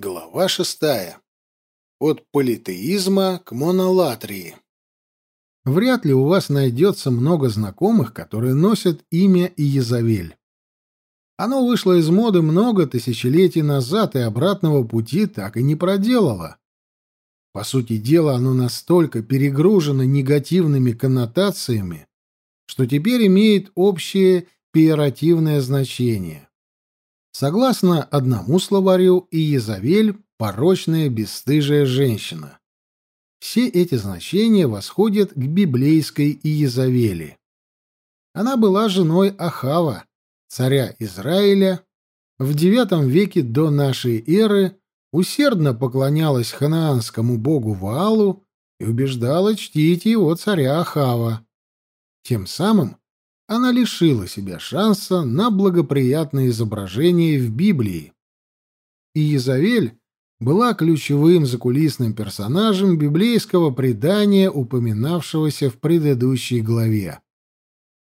Глава шестая. От политеизма к монолатрии. Вряд ли у вас найдется много знакомых, которые носят имя Иезавель. Оно вышло из моды много тысячелетий назад и обратного пути так и не проделало. По сути дела, оно настолько перегружено негативными коннотациями, что теперь имеет общее пиеративное значение. Согласно одному словарю, Иезавель — порочная, бесстыжая женщина. Все эти значения восходят к библейской Иезавели. Она была женой Ахава, царя Израиля, в IX веке до нашей эры усердно поклонялась ханаанскому богу Ваалу и убеждала чтить его царя Ахава. Тем самым она лишила себя шанса на благоприятное изображение в Библии. И Езавель была ключевым закулисным персонажем библейского предания, упоминавшегося в предыдущей главе.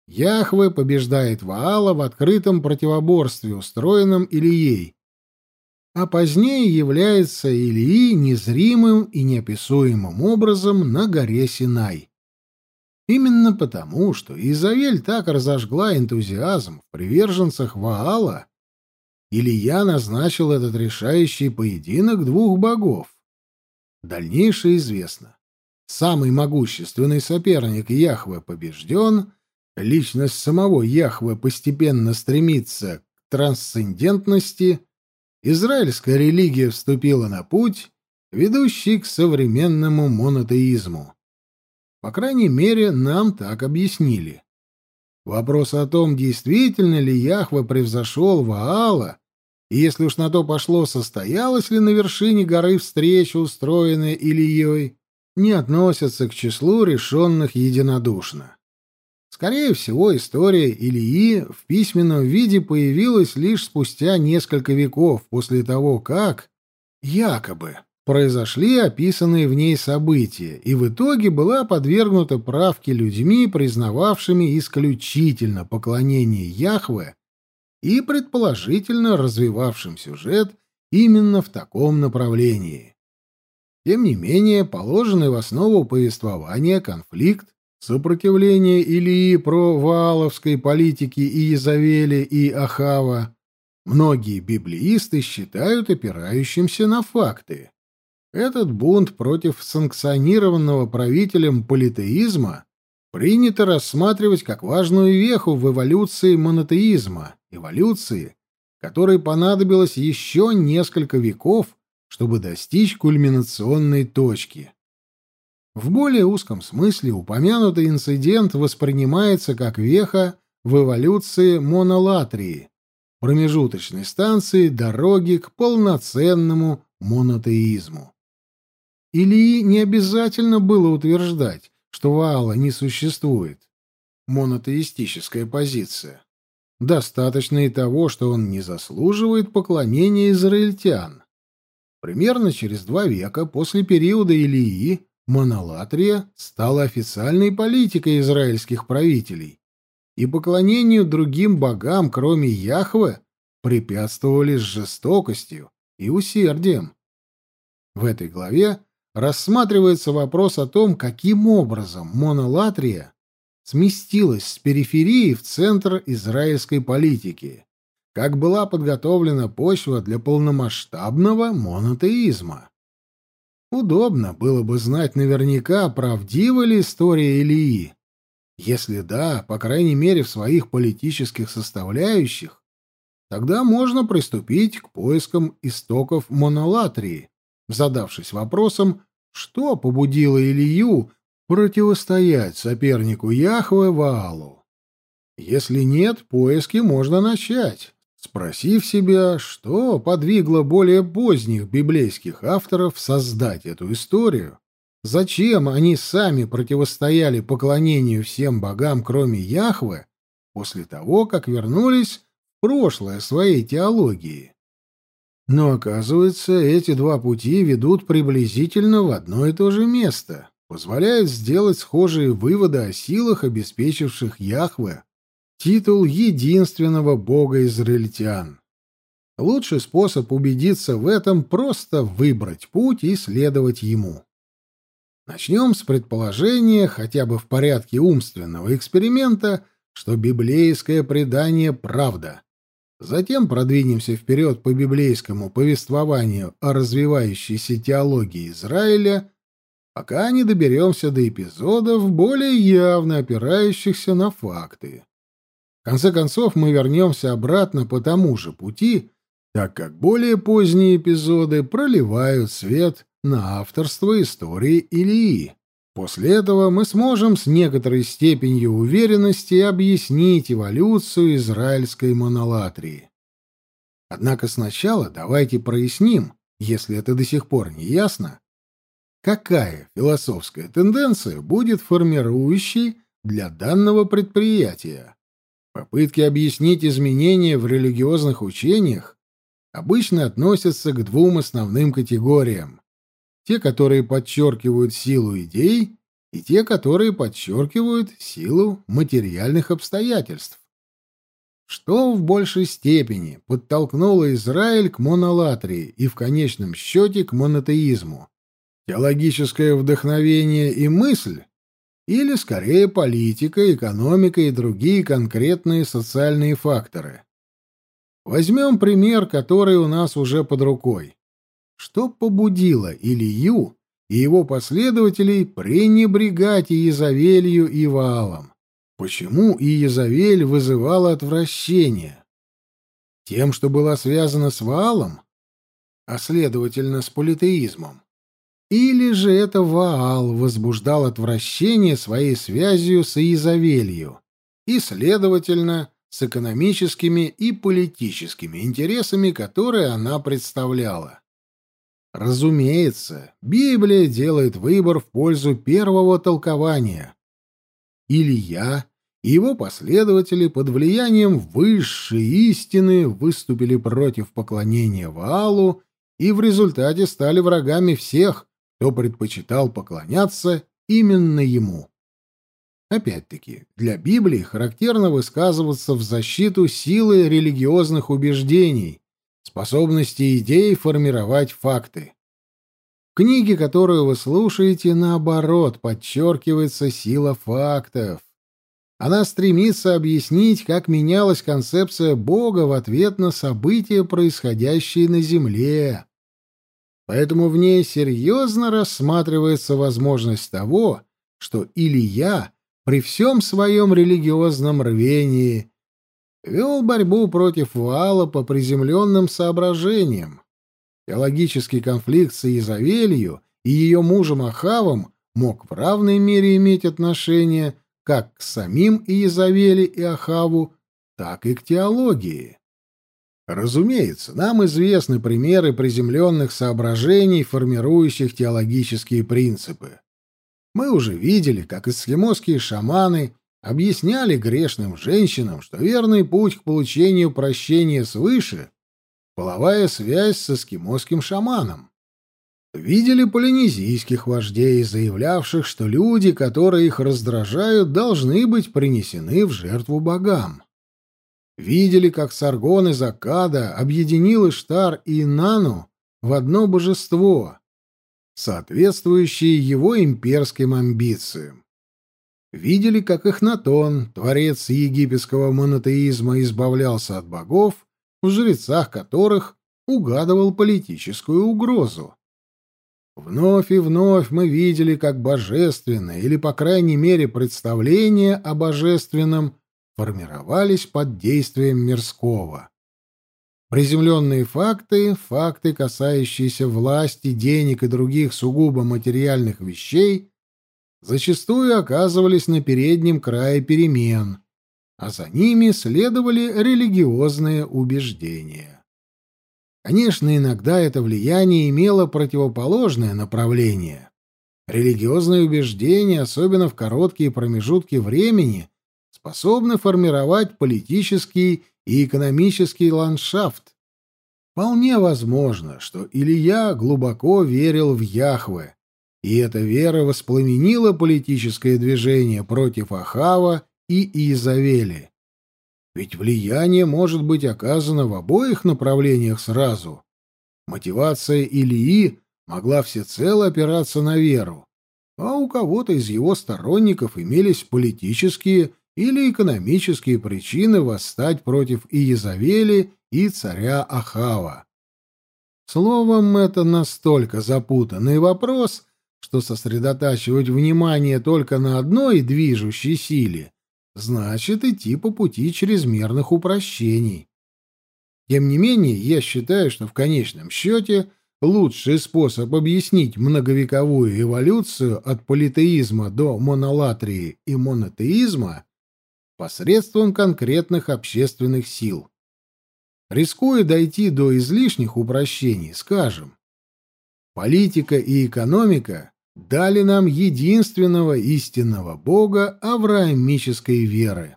Яхве побеждает Ваала в открытом противоборстве, устроенном Илией, а позднее является Илии незримым и неописуемым образом на горе Синай. Именно потому, что Изавель так разожгла энтузиазм в приверженцах Ваала, Илья назначил этот решающий поединок двух богов. Дальнейшее известно. Самый могущественный соперник Яхве побежден, личность самого Яхве постепенно стремится к трансцендентности, израильская религия вступила на путь, ведущий к современному монотеизму. По крайней мере, нам так объяснили. Вопрос о том, действительно ли Яхва превзошел Ваала, и если уж на то пошло, состоялась ли на вершине горы встреча, устроенная Ильей, не относится к числу решенных единодушно. Скорее всего, история Ильи в письменном виде появилась лишь спустя несколько веков после того, как, якобы, произошли описанные в ней события, и в итоге была подвергнута правке людьми, признававшими исключительно поклонение Яхве и предположительно развивавшим сюжет именно в таком направлении. Тем не менее, положенный в основу повествования конфликт, сопротивление Илии про вааловской политики Иезавели и Ахава, многие библеисты считают опирающимся на факты. Этот бунт против санкционированного правителем политеизма принято рассматривать как важную веху в эволюции монотеизма, эволюции, которой понадобилось еще несколько веков, чтобы достичь кульминационной точки. В более узком смысле упомянутый инцидент воспринимается как веха в эволюции монолатрии, промежуточной станции дороги к полноценному монотеизму. Или не обязательно было утверждать, что Ваала не существует. Монотеистическая позиция. Достаточно и того, что он не заслуживает поклонения израильтян. Примерно через два века после периода Илии монолатрия стала официальной политикой израильских правителей, и поклонению другим богам, кроме Яхве, препятствовали с жестокостью и усердием. В этой главе рассматривается вопрос о том, каким образом монолатрия сместилась с периферии в центр израильской политики, как была подготовлена почва для полномасштабного монотеизма. Удобно было бы знать наверняка, правдива ли история Илии. Если да, по крайней мере в своих политических составляющих, тогда можно приступить к поискам истоков монолатрии, задавшись вопросом, что побудило Илью противостоять сопернику Яхве Ваалу. Если нет, поиски можно начать, спросив себя, что подвигло более поздних библейских авторов создать эту историю, зачем они сами противостояли поклонению всем богам, кроме Яхве, после того, как вернулись в прошлое своей теологии. Но оказывается, эти два пути ведут приблизительно в одно и то же место, позволяют сделать схожие выводы о силах, обеспечивших Яхве титул единственного бога израильтян. Лучший способ убедиться в этом — просто выбрать путь и следовать ему. Начнем с предположения, хотя бы в порядке умственного эксперимента, что библейское предание — правда. Затем продвинемся вперед по библейскому повествованию о развивающейся теологии Израиля, пока не доберемся до эпизодов, более явно опирающихся на факты. В конце концов, мы вернемся обратно по тому же пути, так как более поздние эпизоды проливают свет на авторство истории Илии. После этого мы сможем с некоторой степенью уверенности объяснить эволюцию израильской монолатрии. Однако сначала давайте проясним, если это до сих пор не ясно, какая философская тенденция будет формирующей для данного предприятия. Попытки объяснить изменения в религиозных учениях обычно относятся к двум основным категориям. Те, которые подчеркивают силу идей, и те, которые подчеркивают силу материальных обстоятельств. Что в большей степени подтолкнуло Израиль к монолатрии и в конечном счете к монотеизму? Теологическое вдохновение и мысль? Или, скорее, политика, экономика и другие конкретные социальные факторы? Возьмем пример, который у нас уже под рукой. Что побудило Илью и его последователей пренебрегать Иезавелью и Ваалом? Почему Иезавель вызывала отвращение? Тем, что была связана с Ваалом? А следовательно, с политеизмом? Или же это Ваал возбуждал отвращение своей связью с Иезавелью и, следовательно, с экономическими и политическими интересами, которые она представляла. Разумеется, Библия делает выбор в пользу первого толкования. Илья и его последователи под влиянием высшей истины выступили против поклонения Ваалу и в результате стали врагами всех, кто предпочитал поклоняться именно ему. Опять-таки, для Библии характерно высказываться в защиту силы религиозных убеждений, способности идей формировать факты. В книге, которую вы слушаете, наоборот, подчеркивается сила фактов. Она стремится объяснить, как менялась концепция Бога в ответ на события, происходящие на Земле. Поэтому в ней серьезно рассматривается возможность того, что Илья при всем своем религиозном рвении вел борьбу против Ваала по приземленным соображениям. Теологический конфликт с Иезавелью и ее мужем Ахавом мог в равной мере иметь отношение как к самим Иезавели и Ахаву, так и к теологии. Разумеется, нам известны примеры приземленных соображений, формирующих теологические принципы. Мы уже видели, как эскимосские шаманы объясняли грешным женщинам, что верный путь к получению прощения свыше — половая связь с эскимосским шаманом. Видели полинезийских вождей, заявлявших, что люди, которые их раздражают, должны быть принесены в жертву богам. Видели, как Саргон из Акада объединил Иштар и Нану в одно божество, соответствующие его имперским амбициям. Видели, как Эхнатон, творец египетского монотеизма, избавлялся от богов, в жрецах которых угадывал политическую угрозу. Вновь и вновь мы видели, как божественное, или, по крайней мере, представление о божественном формировались под действием мирского. Приземленные факты, факты, касающиеся власти, денег и других сугубо материальных вещей, зачастую оказывались на переднем крае перемен, а за ними следовали религиозные убеждения. Конечно, иногда это влияние имело противоположное направление. Религиозные убеждения, особенно в короткие промежутки времени, способны формировать политический и экономический ландшафт. Вполне возможно, что Илья глубоко верил в Яхве, и эта вера воспламенила политическое движение против Ахава и Иезавели. Ведь влияние может быть оказано в обоих направлениях сразу. Мотивация Илии могла всецело опираться на веру, а у кого-то из его сторонников имелись политические или экономические причины восстать против Иезавели и царя Ахава. Словом, это настолько запутанный вопрос, что сосредотачивать внимание только на одной движущей силе значит идти по пути чрезмерных упрощений. Тем не менее, я считаю, что в конечном счете лучший способ объяснить многовековую эволюцию от политеизма до монолатрии и монотеизма посредством конкретных общественных сил. Рискуя дойти до излишних упрощений, скажем, политика и экономика дали нам единственного истинного Бога авраамической веры.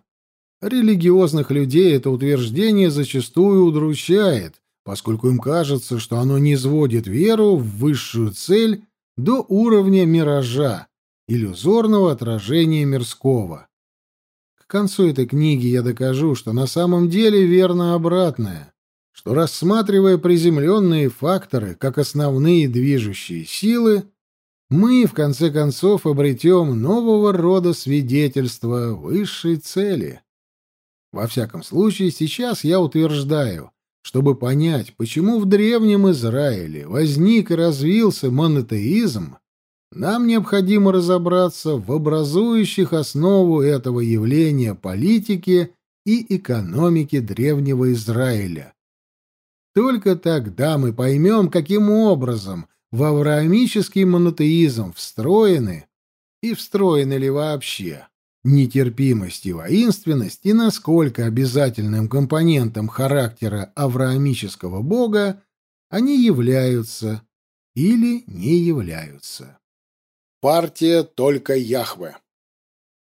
Религиозных людей это утверждение зачастую удручает, поскольку им кажется, что оно не сводит веру в высшую цель до уровня миража, иллюзорного отражения мирского. К концу этой книги я докажу, что на самом деле верно обратное, что рассматривая приземленные факторы как основные движущие силы, мы, в конце концов, обретем нового рода свидетельства высшей цели. Во всяком случае, сейчас я утверждаю, чтобы понять, почему в древнем Израиле возник и развился монотеизм, нам необходимо разобраться в образующих основу этого явления политики и экономики древнего Израиля. Только тогда мы поймем, каким образом в авраамический монотеизм встроены, и встроены ли вообще, нетерпимость и воинственность, и насколько обязательным компонентом характера авраамического бога они являются или не являются. Партия только Яхве.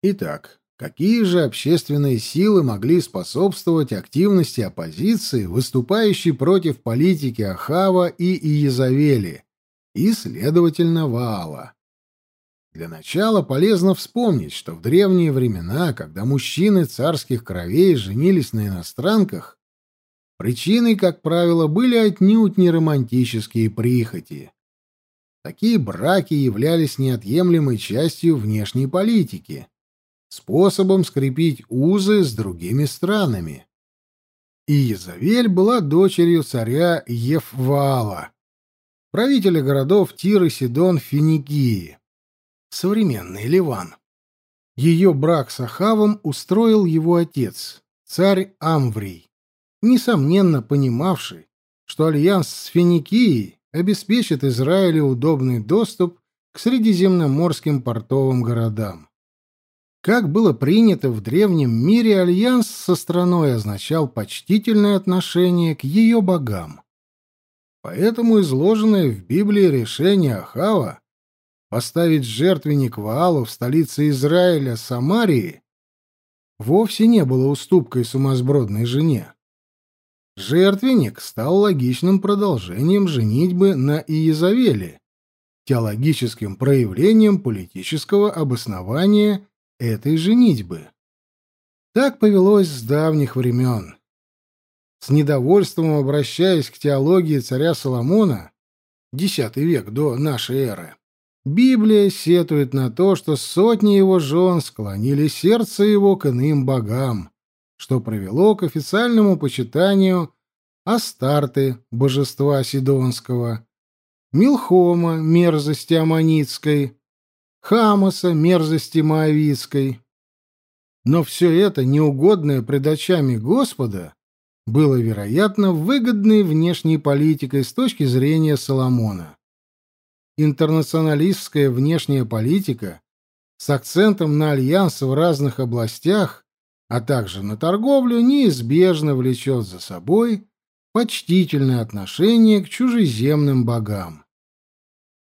Итак, какие же общественные силы могли способствовать активности оппозиции, выступающей против политики Ахава и Иезавели, и, следовательно, Ваала. Для начала полезно вспомнить, что в древние времена, когда мужчины царских кровей женились на иностранках, причиной, как правило, были отнюдь не романтические прихоти. Такие браки являлись неотъемлемой частью внешней политики, способом скрепить узы с другими странами. И Езавель была дочерью царя Евваала, правителя городов Тир и Сидон Финикии, современный Ливан. Ее брак с Ахавом устроил его отец, царь Амврий, несомненно понимавший, что альянс с Финикией обеспечит Израилю удобный доступ к средиземноморским портовым городам. Как было принято в древнем мире, альянс со страной означал почтительное отношение к ее богам. Поэтому изложенное в Библии решение Ахава поставить жертвенник Ваалу в столице Израиля Самарии вовсе не было уступкой сумасбродной жене. Жертвенник стал логичным продолжением женитьбы на Иезавеле, теологическим проявлением политического обоснования этой женитьбы. Так повелось с давних времен. С недовольством обращаясь к теологии царя Соломона, X век до нашей эры, Библия сетует на то, что сотни его жен склонили сердце его к иным богам, что привело к официальному почитанию Астарты, божества Сидонского, Милхома, мерзости Аманитской, Хамаса, мерзости Моавицкой. Но все это, неугодное пред очами Господа, было, вероятно, выгодной внешней политикой с точки зрения Соломона. Интернационалистская внешняя политика с акцентом на альянсы в разных областях, а также на торговлю, неизбежно влечет за собой почтительное отношение к чужеземным богам.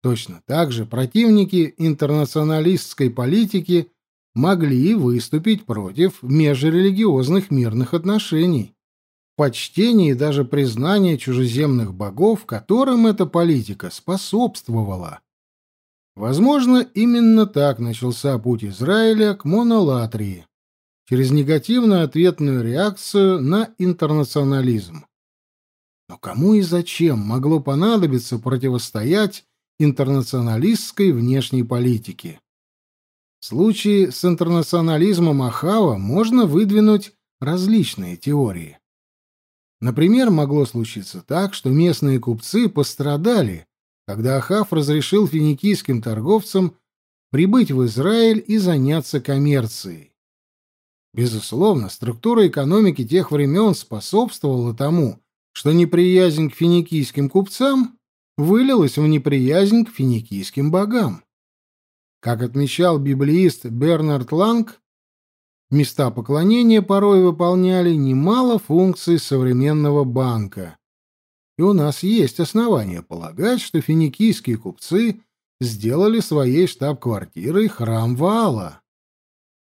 Точно так же противники интернационалистской политики могли выступить против межрелигиозных мирных отношений почтение и даже признание чужеземных богов, которым эта политика способствовала. Возможно, именно так начался путь Израиля к монолатрии. через негативную ответную реакцию на интернационализм. Но кому и зачем могло понадобиться противостоять интернационалистской внешней политике? В случае с интернационализмом Ахава можно выдвинуть различные теории. Например, могло случиться так, что местные купцы пострадали, когда Ахав разрешил финикийским торговцам прибыть в Израиль и заняться коммерцией. Безусловно, структура экономики тех времен способствовала тому, что неприязнь к финикийским купцам вылилась в неприязнь к финикийским богам. Как отмечал библеист Бернард Ланг, места поклонения порой выполняли немало функций современного банка. И у нас есть основания полагать, что финикийские купцы сделали своей штаб-квартирой храм Ваала.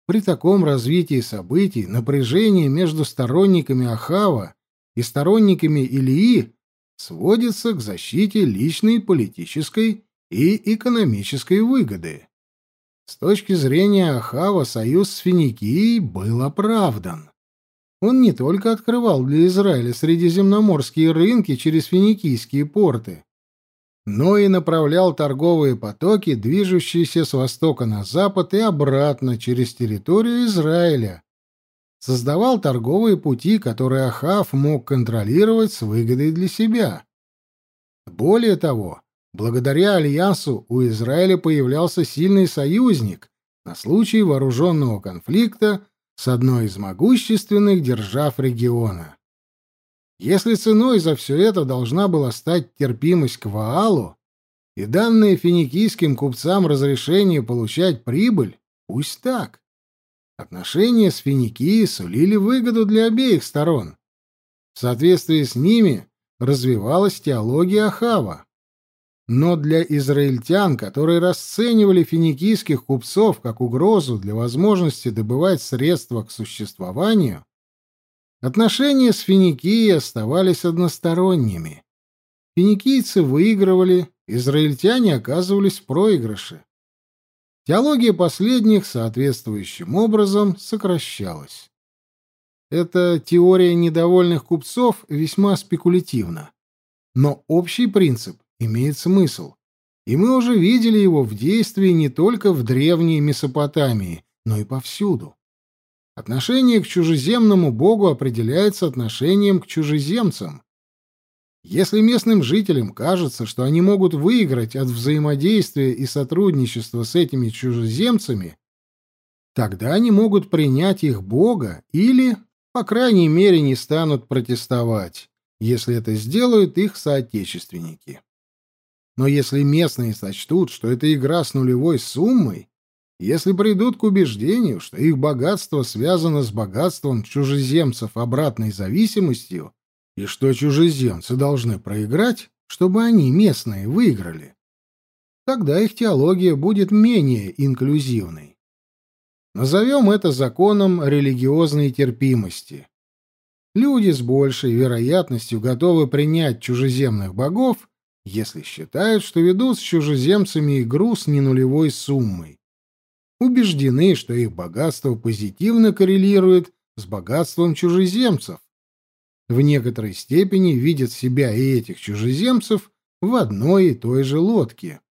При таком развитии событий напряжение между сторонниками Ахава и сторонниками Илии сводится к защите личной политической и экономической выгоды. С точки зрения Ахава союз с Финикией был оправдан. Он не только открывал для Израиля средиземноморские рынки через финикийские порты, но и направлял торговые потоки, движущиеся с востока на запад и обратно через территорию Израиля. Создавал торговые пути, которые Ахав мог контролировать с выгодой для себя. Более того, Благодаря альянсу у Израиля появлялся сильный союзник на случай вооруженного конфликта с одной из могущественных держав региона. Если ценой за все это должна была стать терпимость к Ваалу и данное финикийским купцам разрешение получать прибыль, пусть так. Отношения с Финикией сулили выгоду для обеих сторон. В соответствии с ними развивалась теология Ахава. Но для израильтян, которые расценивали финикийских купцов как угрозу для возможности добывать средства к существованию, отношения с Финикией оставались односторонними. Финикийцы выигрывали, израильтяне оказывались в проигрыше. Теология последних соответствующим образом сокращалась. Эта теория недовольных купцов весьма спекулятивна. Но общий принцип имеет смысл. И мы уже видели его в действии не только в древней Месопотамии, но и повсюду. Отношение к чужеземному богу определяется отношением к чужеземцам. Если местным жителям кажется, что они могут выиграть от взаимодействия и сотрудничества с этими чужеземцами, тогда они могут принять их бога или, по крайней мере, не станут протестовать, если это сделают их соотечественники. Но если местные сочтут, что это игра с нулевой суммой, если придут к убеждению, что их богатство связано с богатством чужеземцев обратной зависимостью, и что чужеземцы должны проиграть, чтобы они, местные, выиграли, тогда их теология будет менее инклюзивной. Назовем это законом религиозной терпимости. Люди с большей вероятностью готовы принять чужеземных богов, если считают, что ведут с чужеземцами игру с ненулевой суммой. Убеждены, что их богатство позитивно коррелирует с богатством чужеземцев. В некоторой степени видят себя и этих чужеземцев в одной и той же лодке.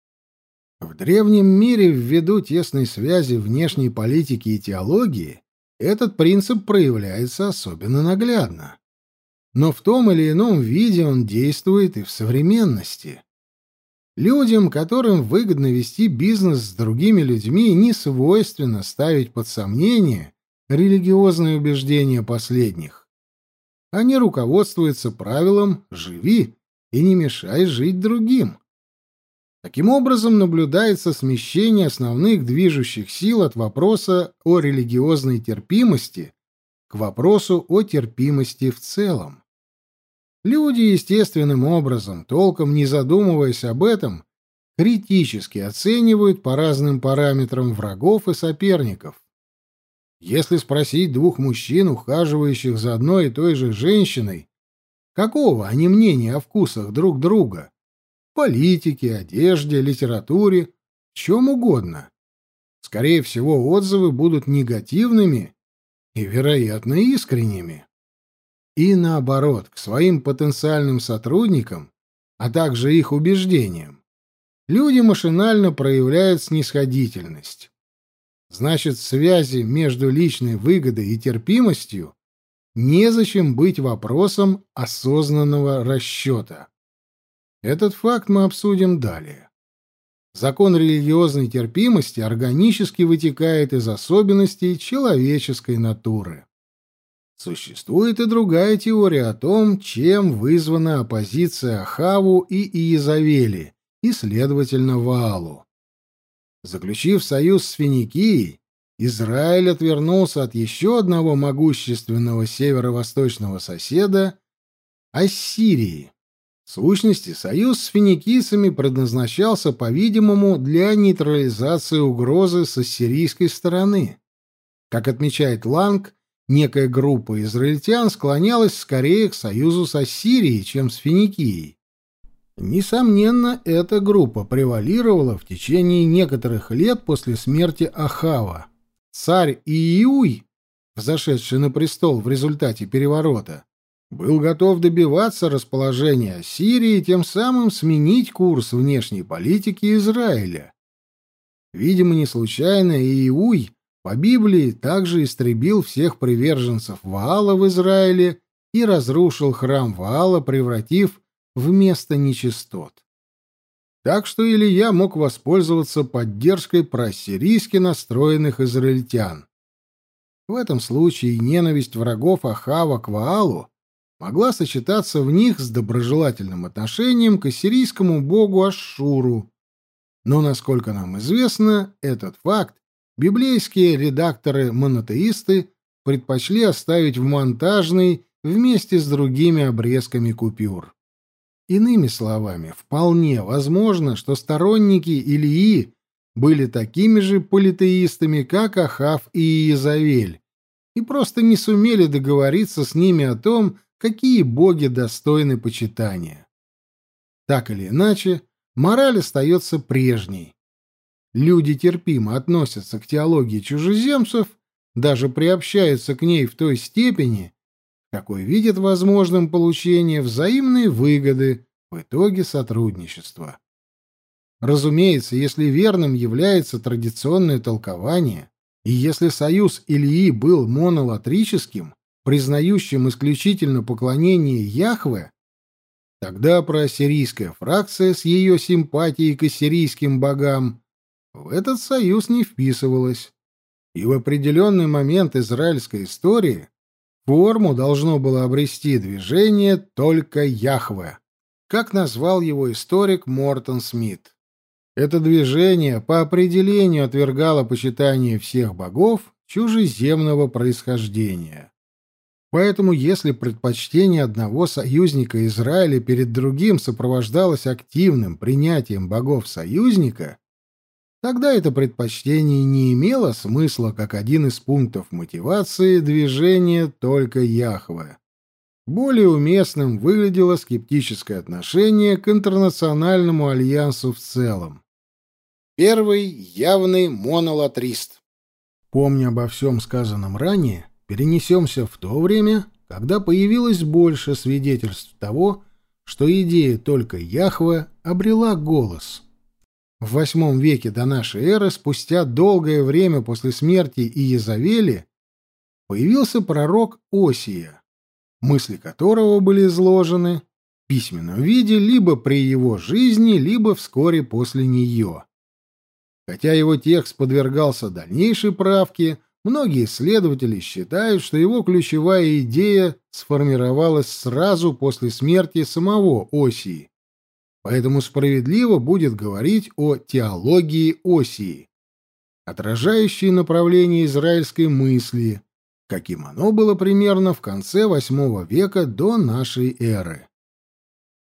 В древнем мире ввиду тесной связи внешней политики и теологии этот принцип проявляется особенно наглядно но в том или ином виде он действует и в современности. Людям, которым выгодно вести бизнес с другими людьми, не свойственно ставить под сомнение религиозные убеждения последних. Они руководствуются правилом «живи и не мешай жить другим». Таким образом, наблюдается смещение основных движущих сил от вопроса о религиозной терпимости к вопросу о терпимости в целом. Люди естественным образом, толком не задумываясь об этом, критически оценивают по разным параметрам врагов и соперников. Если спросить двух мужчин, ухаживающих за одной и той же женщиной, какого они мнения о вкусах друг друга, политике, одежде, литературе, чем угодно, скорее всего, отзывы будут негативными и, вероятно, искренними. И наоборот, к своим потенциальным сотрудникам, а также их убеждениям, люди машинально проявляют снисходительность. Значит, связи между личной выгодой и терпимостью незачем быть вопросом осознанного расчета. Этот факт мы обсудим далее. Закон религиозной терпимости органически вытекает из особенностей человеческой натуры. Существует и другая теория о том, чем вызвана оппозиция Ахаву и Иезавели, и, следовательно, Ваалу. Заключив союз с Финикией, Израиль отвернулся от еще одного могущественного северо-восточного соседа — Ассирии. В сущности, союз с финикийцами предназначался, по-видимому, для нейтрализации угрозы с ассирийской стороны. Как отмечает Ланг, некая группа израильтян склонялась скорее к союзу с Ассирией, чем с Финикией. Несомненно, эта группа превалировала в течение некоторых лет после смерти Ахава. Царь Иуй, взошедший на престол в результате переворота, был готов добиваться расположения Сирии и тем самым сменить курс внешней политики Израиля. Видимо, не случайно Иуй по Библии также истребил всех приверженцев Ваала в Израиле и разрушил храм Ваала, превратив в место нечистот. Так что Илья мог воспользоваться поддержкой просирийски настроенных израильтян. В этом случае ненависть врагов Ахава к Ваалу могла сочетаться в них с доброжелательным отношением к ассирийскому богу Ашшуру. Но, насколько нам известно, этот факт библейские редакторы-монотеисты предпочли оставить в монтажной вместе с другими обрезками купюр. Иными словами, вполне возможно, что сторонники Илии были такими же политеистами, как Ахав и Иезавель, и просто не сумели договориться с ними о том, какие боги достойны почитания. Так или иначе, мораль остается прежней. Люди терпимо относятся к теологии чужеземцев, даже приобщаются к ней в той степени, какой видят возможным получение взаимной выгоды в итоге сотрудничества. Разумеется, если верным является традиционное толкование, и если союз Ильи был монолатрическим, признающим исключительно поклонение Яхве, тогда проассирийская фракция с ее симпатией к ассирийским богам в этот союз не вписывалась, и в определенный момент израильской истории форму должно было обрести движение только Яхве, как назвал его историк Мортон Смит. Это движение по определению отвергало почитание всех богов чужеземного происхождения. Поэтому если предпочтение одного союзника Израиля перед другим сопровождалось активным принятием богов-союзника, тогда это предпочтение не имело смысла как один из пунктов мотивации движения только Яхве. Более уместным выглядело скептическое отношение к интернациональному альянсу в целом. Первый явный монолатрист. Помня обо всем сказанном ранее, перенесемся в то время, когда появилось больше свидетельств того, что идея только Яхве обрела голос. В восьмом веке до нашей эры, спустя долгое время после смерти Иезавели, появился пророк Осия, мысли которого были изложены в письменном виде либо при его жизни, либо вскоре после нее. Хотя его текст подвергался дальнейшей правке, Многие исследователи считают, что его ключевая идея сформировалась сразу после смерти самого Осии. Поэтому справедливо будет говорить о теологии Осии, отражающей направление израильской мысли, каким оно было примерно в конце VIII века до нашей эры.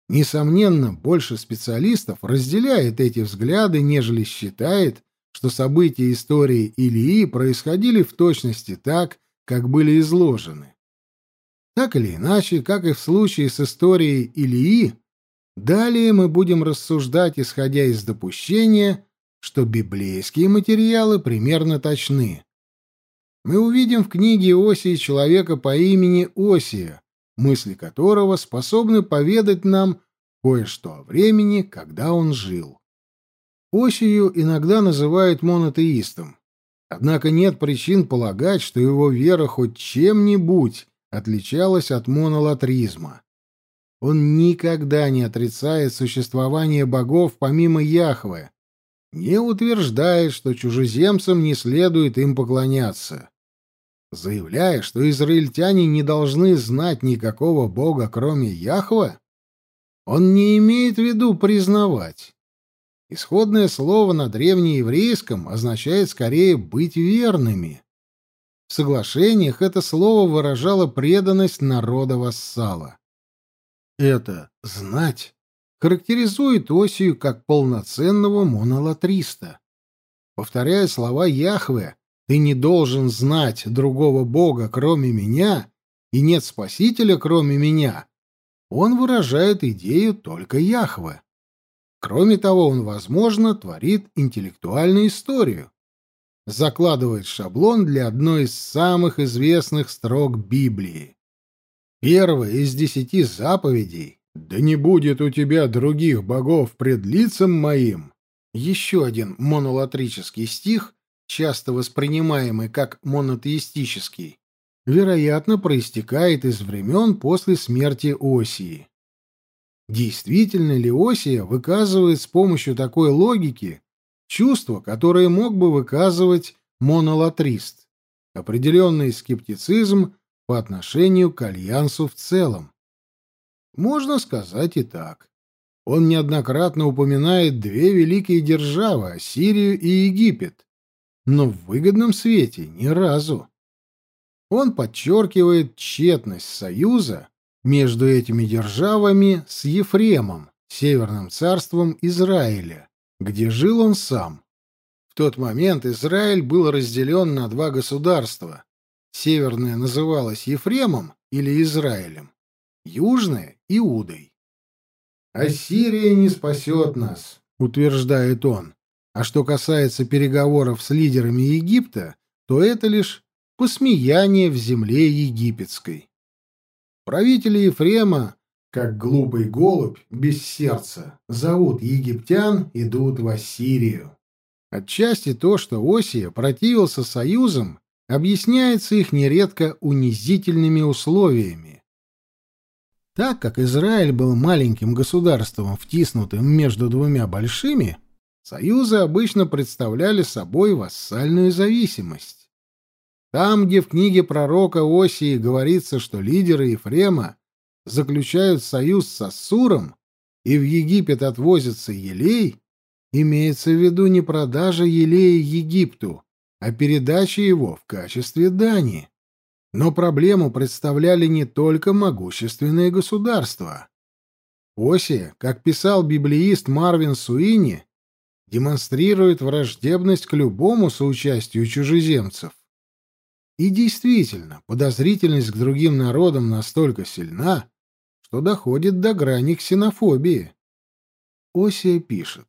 Несомненно, больше специалистов разделяет эти взгляды, нежели считает, что события истории Илии происходили в точности так, как были изложены. Так или иначе, как и в случае с историей Илии, далее мы будем рассуждать, исходя из допущения, что библейские материалы примерно точны. мы увидим в книге Осии человека по имени Осия, мысли которого способны поведать нам кое-что о времени, когда он жил. Осию иногда называют монотеистом, однако нет причин полагать, что его вера хоть чем-нибудь отличалась от монолатризма. Он никогда не отрицает существование богов помимо Яхве, не утверждает, что чужеземцам не следует им поклоняться. Заявляя, что израильтяне не должны знать никакого бога, кроме Яхва, он не имеет в виду признавать. Исходное слово на древнееврейском означает скорее «быть верными». В соглашениях это слово выражало преданность народа-вассала. Это «знать» характеризует Осию как полноценного монолатриста. Повторяя слова Яхве, «Ты не должен знать другого Бога, кроме меня, и нет Спасителя, кроме меня», он выражает идею только Яхве. Кроме того, он, возможно, творит интеллектуальную историю, закладывает шаблон для одной из самых известных строк Библии. Первая из десяти заповедей «Да не будет у тебя других богов пред лицем моим» еще один монолатрический стих, часто воспринимаемый как монотеистический, вероятно, проистекает из времен после смерти Осии. Действительно ли Осия выказывает с помощью такой логики чувства, которые мог бы выказывать монолатрист, определенный скептицизм по отношению к альянсу в целом? Можно сказать и так. Он неоднократно упоминает две великие державы — Сирию и Египет, но в выгодном свете ни разу. Он подчеркивает тщетность союза между этими державами с Ефремом, северным царством Израиля, где жил он сам. В тот момент Израиль был разделен на два государства. Северное называлось Ефремом или Израилем, южное — Иудой. «Ассирия не спасет нас», — утверждает он. А что касается переговоров с лидерами Египта, то это лишь посмеяние в земле египетской. Правители Ефрема, как глупый голубь без сердца, зовут египтян, идут в Ассирию. Отчасти то, что Осия противился союзам, объясняется их нередко унизительными условиями. Так как Израиль был маленьким государством, втиснутым между двумя большими, союзы обычно представляли собой вассальную зависимость. Там, где в книге пророка Осии говорится, что лидеры Ефрема заключают союз с Ассуром и в Египет отвозится елей, имеется в виду не продажа елея Египту, а передача его в качестве дани. Но проблему представляли не только могущественные государства. Осия, как писал библеист Марвин Суини, демонстрирует враждебность к любому соучастию чужеземцев. И действительно, подозрительность к другим народам настолько сильна, что доходит до грани ксенофобии. Осия пишет.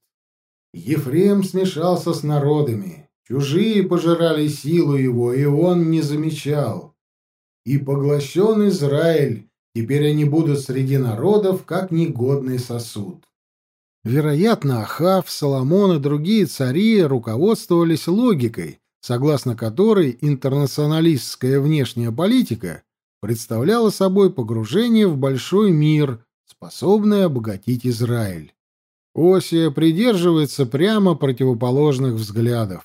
«Ефрем смешался с народами, чужие пожирали силу его, и он не замечал. И поглощен Израиль, теперь они будут среди народов, как негодный сосуд». Вероятно, Ахав, Соломон и другие цари руководствовались логикой, согласно которой интернационалистская внешняя политика представляла собой погружение в большой мир, способное обогатить Израиль. Осия придерживается прямо противоположных взглядов.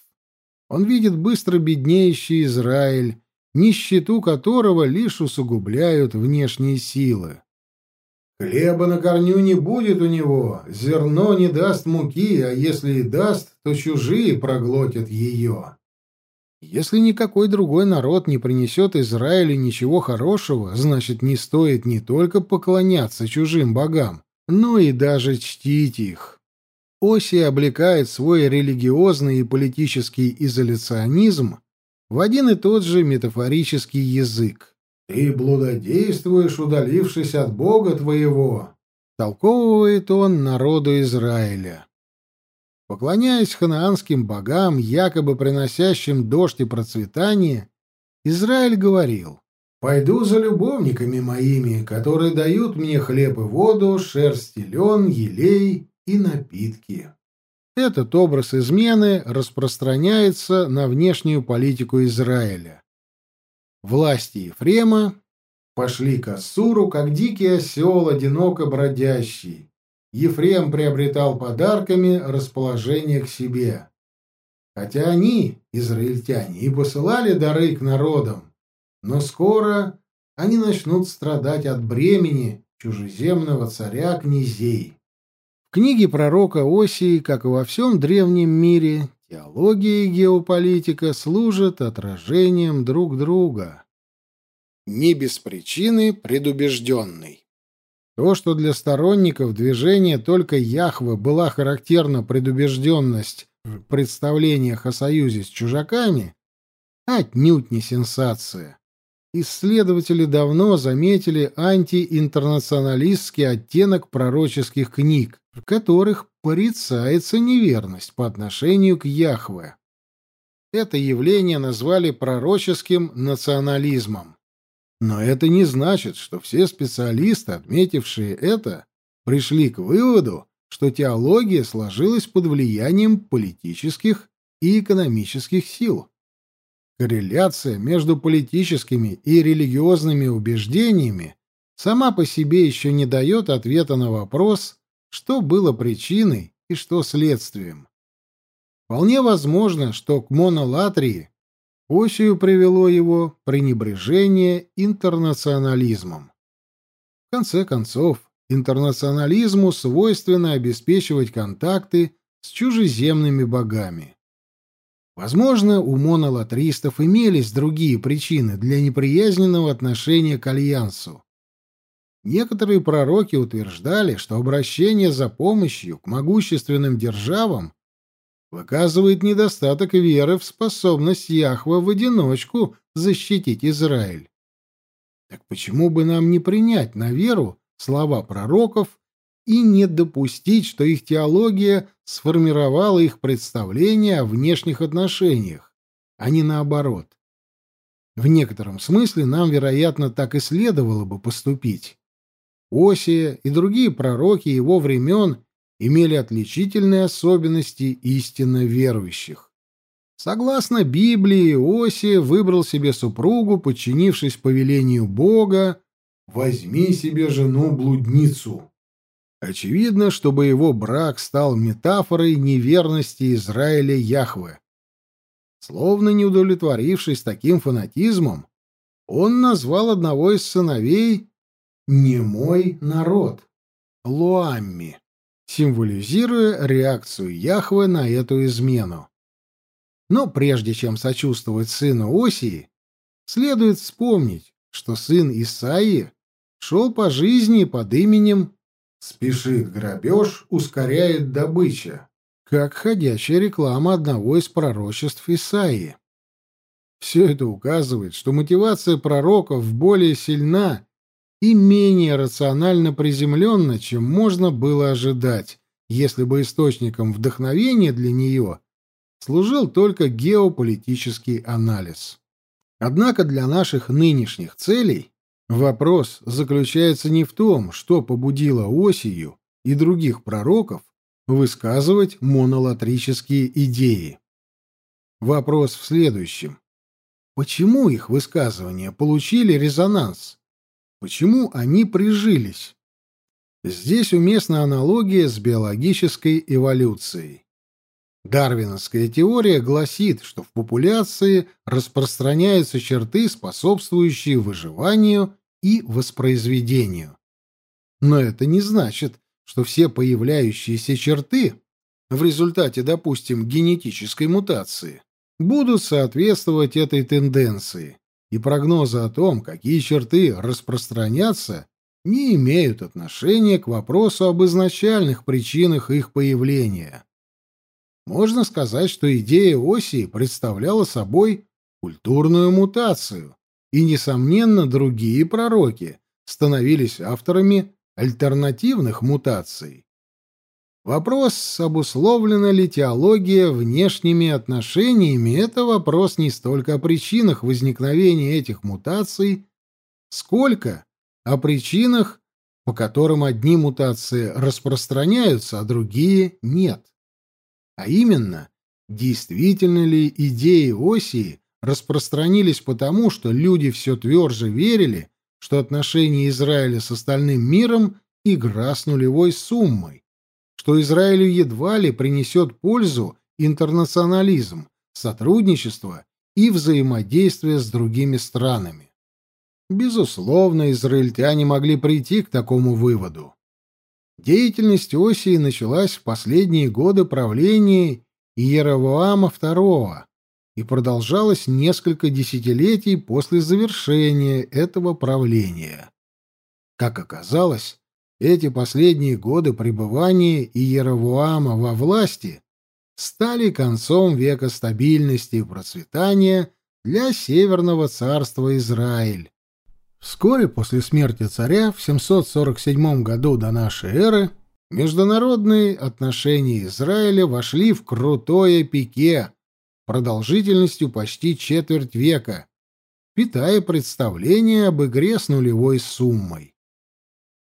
Он видит быстро беднеющий Израиль, нищету которого лишь усугубляют внешние силы. Хлеба на корню не будет у него, зерно не даст муки, а если и даст, то чужие проглотят ее. Если никакой другой народ не принесет Израилю ничего хорошего, значит, не стоит не только поклоняться чужим богам, но и даже чтить их. Оси облекает свой религиозный и политический изоляционизм в один и тот же метафорический язык. «Ты блудодействуешь, удалившись от Бога твоего», — толковывает он народу Израиля. Поклоняясь ханаанским богам, якобы приносящим дождь и процветание, Израиль говорил, «Пойду за любовниками моими, которые дают мне хлеб и воду, шерсть и лен, елей и напитки». Этот образ измены распространяется на внешнюю политику Израиля. Власти Ефрема пошли к Ассуру, как дикий осел, одиноко бродящий. Ефрем приобретал подарками расположение к себе. Хотя они, израильтяне, и посылали дары к народам, но скоро они начнут страдать от бремени чужеземного царя-князей. В книге пророка Осии, как и во всем древнем мире, теология и геополитика служат отражением друг друга. Не без причины предубежденный. То, что для сторонников движения только Яхвы была характерна предубежденность в представлениях о союзе с чужаками, отнюдь не сенсация. Исследователи давно заметили антиинтернационалистский оттенок пророческих книг, в которых порицается неверность по отношению к Яхве. Это явление назвали пророческим национализмом. Но это не значит, что все специалисты, отметившие это, пришли к выводу, что теология сложилась под влиянием политических и экономических сил. Корреляция между политическими и религиозными убеждениями сама по себе еще не дает ответа на вопрос, что было причиной и что следствием. Вполне возможно, что к монолатрии осью привело его пренебрежение интернационализмом. В конце концов, интернационализму свойственно обеспечивать контакты с чужеземными богами. Возможно, у монолатристов имелись другие причины для неприязненного отношения к альянсу. Некоторые пророки утверждали, что обращение за помощью к могущественным державам выказывает недостаток веры в способность Яхва в одиночку защитить Израиль. Так почему бы нам не принять на веру слова пророков и не допустить, что их теология сформировала их представление о внешних отношениях, а не наоборот? В некотором смысле нам, вероятно, так и следовало бы поступить. Осия и другие пророки его времен имели отличительные особенности истинно верующих. Согласно Библии, Осия выбрал себе супругу, подчинившись повелению Бога «возьми себе жену-блудницу». Очевидно, чтобы его брак стал метафорой неверности Израиля Яхве. Словно не удовлетворившись таким фанатизмом, он назвал одного из сыновей «не мой народ» — Луамми, символизируя реакцию Яхве на эту измену. Но прежде чем сочувствовать сыну Осии, следует вспомнить, что сын Исаии шел по жизни под именем «Спешит грабеж, ускоряет добыча», как ходячая реклама одного из пророчеств Исаии. Все это указывает, что мотивация пророков более сильна и менее рационально приземленно, чем можно было ожидать, если бы источником вдохновения для нее служил только геополитический анализ. Однако для наших нынешних целей вопрос заключается не в том, что побудило Осию и других пророков высказывать монолатрические идеи. Вопрос в следующем. Почему их высказывания получили резонанс? Почему они прижились? Здесь уместна аналогия с биологической эволюцией. Дарвиновская теория гласит, что в популяции распространяются черты, способствующие выживанию и воспроизведению. Но это не значит, что все появляющиеся черты в результате, допустим, генетической мутации будут соответствовать этой тенденции и прогнозы о том, какие черты распространятся, не имеют отношения к вопросу об изначальных причинах их появления. Можно сказать, что идея оси представляла собой культурную мутацию, и, несомненно, другие пророки становились авторами альтернативных мутаций. Вопрос, обусловлена ли теология внешними отношениями, это вопрос не столько о причинах возникновения этих мутаций, сколько о причинах, по которым одни мутации распространяются, а другие нет. А именно, действительно ли идеи Осии распространились потому, что люди все тверже верили, что отношения Израиля с остальным миром — игра с нулевой суммой, что Израилю едва ли принесет пользу интернационализм, сотрудничество и взаимодействие с другими странами. Безусловно, израильтяне могли прийти к такому выводу. Деятельность Осии началась в последние годы правления Иеравоама II и продолжалась несколько десятилетий после завершения этого правления. Как оказалось, эти последние годы пребывания Иеравуама во власти стали концом века стабильности и процветания для Северного царства Израиль. Вскоре после смерти царя в 747 году до нашей эры международные отношения Израиля вошли в крутое пике продолжительностью почти четверть века, питая представление об игре с нулевой суммой.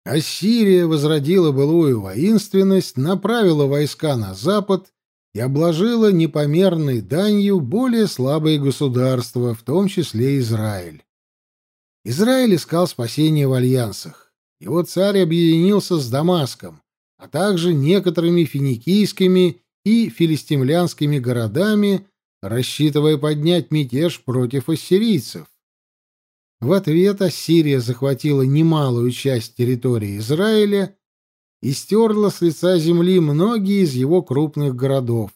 Ассирия возродила былую воинственность, направила войска на запад и обложила непомерной данью более слабые государства, в том числе Израиль. Израиль искал спасения в альянсах. Его царь объединился с Дамаском, а также некоторыми финикийскими и филистимлянскими городами, рассчитывая поднять мятеж против ассирийцев. В ответ Ассирия захватила немалую часть территории Израиля и стерла с лица земли многие из его крупных городов.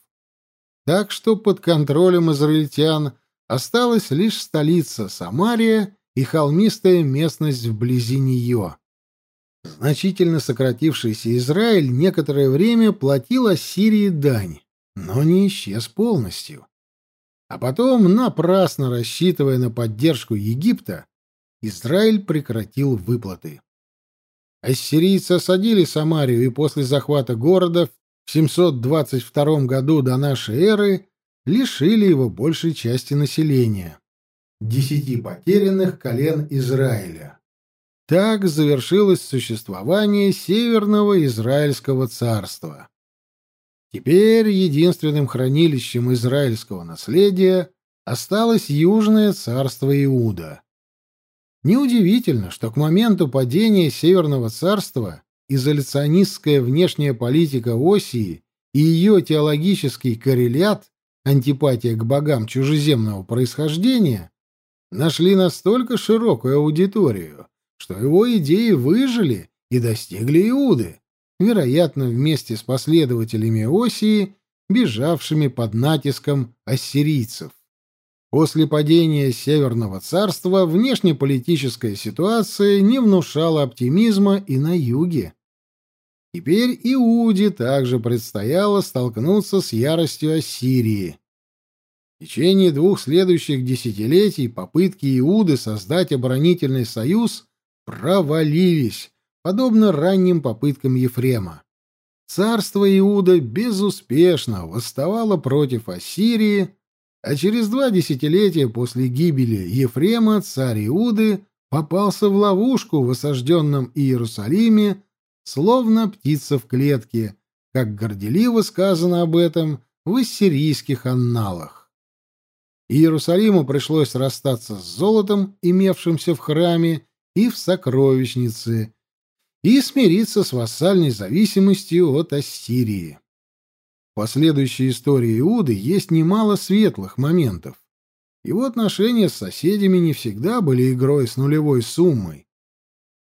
Так что под контролем израильтян осталась лишь столица Самария и холмистая местность вблизи нее. Значительно сократившийся Израиль некоторое время платил Ассирии дань, но не исчез полностью. А потом, напрасно рассчитывая на поддержку Египта, Израиль прекратил выплаты. Ассирийцы осадили Самарию и после захвата города в 722 году до нашей эры лишили его большей части населения — десяти потерянных колен Израиля. Так завершилось существование Северного Израильского царства. Теперь единственным хранилищем израильского наследия осталось Южное царство Иуда. Неудивительно, что к моменту падения Северного царства изоляционистская внешняя политика Осии и ее теологический коррелят, антипатия к богам чужеземного происхождения, нашли настолько широкую аудиторию, что его идеи выжили и достигли Иуды, вероятно, вместе с последователями Осии, бежавшими под натиском ассирийцев. После падения Северного царства внешнеполитическая ситуация не внушала оптимизма и на юге. Теперь Иуде также предстояло столкнуться с яростью Ассирии. В течение двух следующих десятилетий попытки Иуды создать оборонительный союз провалились, подобно ранним попыткам Ефрема. Царство Иуда безуспешно восставало против Ассирии, а через два десятилетия после гибели Ефрема царь Иуды попался в ловушку в осажденном Иерусалиме, словно птица в клетке, как горделиво сказано об этом в ассирийских анналах. Иерусалиму пришлось расстаться с золотом, имевшимся в храме и в сокровищнице, и смириться с вассальной зависимостью от Ассирии. В последующей истории Иуды есть немало светлых моментов. Его отношения с соседями не всегда были игрой с нулевой суммой.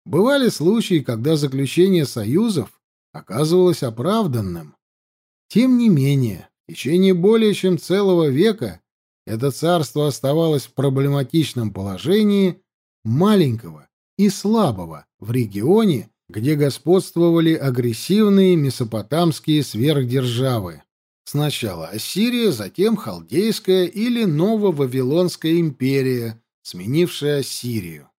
Бывали случаи, когда заключение союзов оказывалось оправданным. Тем не менее, в течение более чем целого века это царство оставалось в проблематичном положении маленького и слабого в регионе, где господствовали агрессивные месопотамские сверхдержавы. Сначала Ассирия, затем Халдейская или Ново-Вавилонская империя, сменившая Ассирию.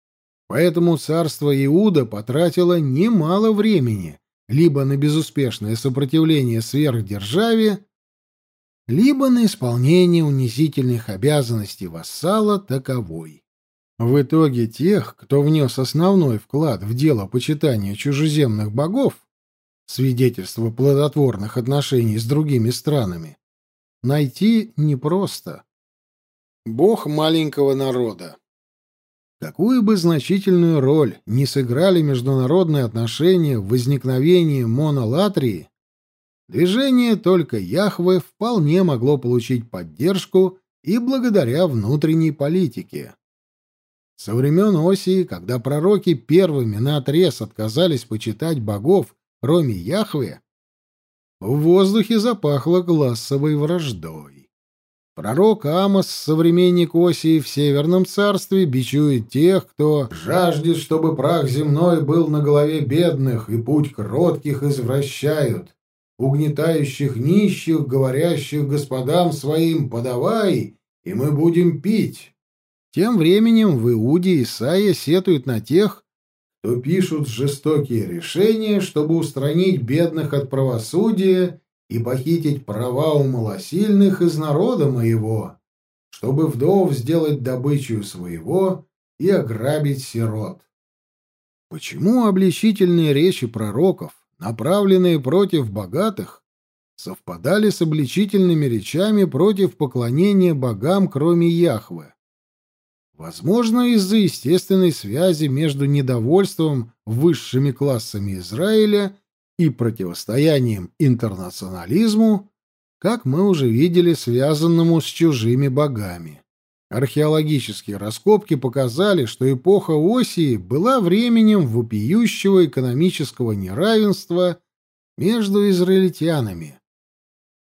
Поэтому царство Иуда потратило немало времени, либо на безуспешное сопротивление сверхдержаве, либо на исполнение унизительных обязанностей вассала таковой. В итоге тех, кто внес основной вклад в дело почитания чужеземных богов, свидетельство плодотворных отношений с другими странами, найти непросто. Бог маленького народа. Какую бы значительную роль не сыграли международные отношения в возникновении монолатрии, движение только Яхве вполне могло получить поддержку и благодаря внутренней политике. Со времен Осии, когда пророки первыми наотрез отказались почитать богов, кроме Яхве, в воздухе запахло классовой враждой. Пророк Амос, современник Осии в Северном царстве, бичует тех, кто жаждет, чтобы прах земной был на голове бедных, и путь кротких извращают, угнетающих нищих, говорящих господам своим «подавай, и мы будем пить». Тем временем в Иуде Исаия сетует на тех, кто пишут жестокие решения, чтобы устранить бедных от правосудия и похитить права у малосильных из народа моего, чтобы вдов сделать добычу своего и ограбить сирот. Почему обличительные речи пророков, направленные против богатых, совпадали с обличительными речами против поклонения богам, кроме Яхвы? Возможно, из-за естественной связи между недовольством высшими классами Израиля и противостоянием интернационализму, как мы уже видели, связанному с чужими богами. Археологические раскопки показали, что эпоха Осии была временем вопиющего экономического неравенства между израильтянами.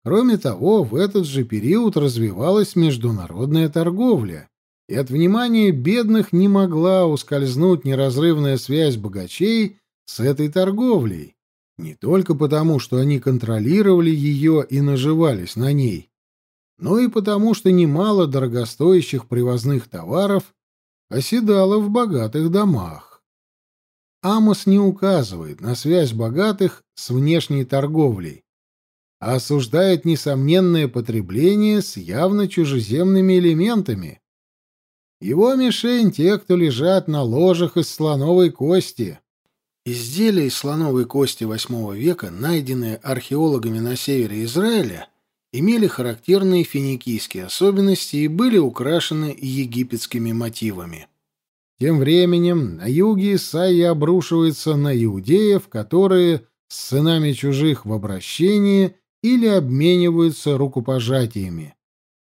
Кроме того, в этот же период развивалась международная торговля, и от внимания бедных не могла ускользнуть неразрывная связь богачей с этой торговлей, не только потому, что они контролировали ее и наживались на ней, но и потому, что немало дорогостоящих привозных товаров оседало в богатых домах. Амос не указывает на связь богатых с внешней торговлей, а осуждает несомненное потребление с явно чужеземными элементами, его мишень — те, кто лежат на ложах из слоновой кости. Изделия из слоновой кости VIII века, найденные археологами на севере Израиля, имели характерные финикийские особенности и были украшены египетскими мотивами. Тем временем на юге Исаия обрушивается на иудеев, которые с сынами чужих в обращении или обмениваются рукопожатиями.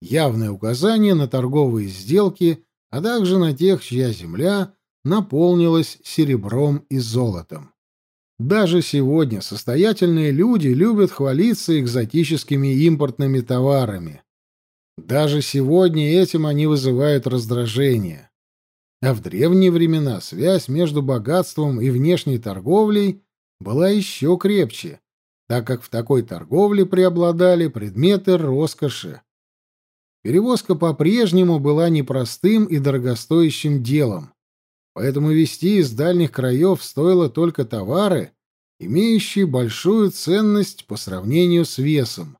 Явное указание на торговые сделки а также на тех, чья земля наполнилась серебром и золотом. Даже сегодня состоятельные люди любят хвалиться экзотическими импортными товарами. Даже сегодня этим они вызывают раздражение. А в древние времена связь между богатством и внешней торговлей была еще крепче, так как в такой торговле преобладали предметы роскоши. Перевозка по-прежнему была непростым и дорогостоящим делом, поэтому везти из дальних краев стоило только товары, имеющие большую ценность по сравнению с весом.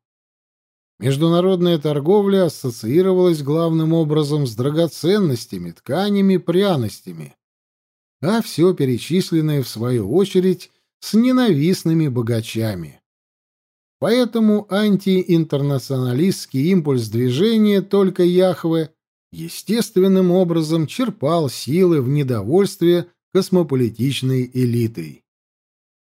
Международная торговля ассоциировалась главным образом с драгоценностями, тканями, пряностями, а все перечисленное, в свою очередь, с ненавистными богачами. Поэтому антиинтернационалистский импульс движения «Только Яхве» естественным образом черпал силы в недовольстве космополитичной элитой.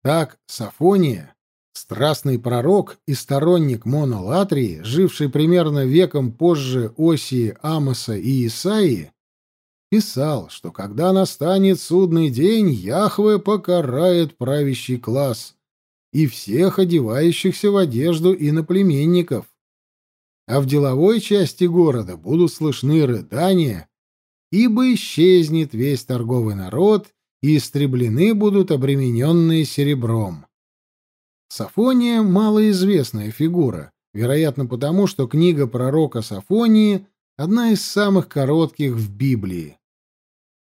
Так Сафония, страстный пророк и сторонник монолатрии, живший примерно веком позже Осии, Амоса и Исаии, писал, что когда настанет судный день, Яхве покарает правящий класс, и всех одевающихся в одежду иноплеменников. А в деловой части города будут слышны рыдания, ибо исчезнет весь торговый народ, и истреблены будут обремененные серебром. Сафония — малоизвестная фигура, вероятно потому, что книга пророка Сафонии — одна из самых коротких в Библии.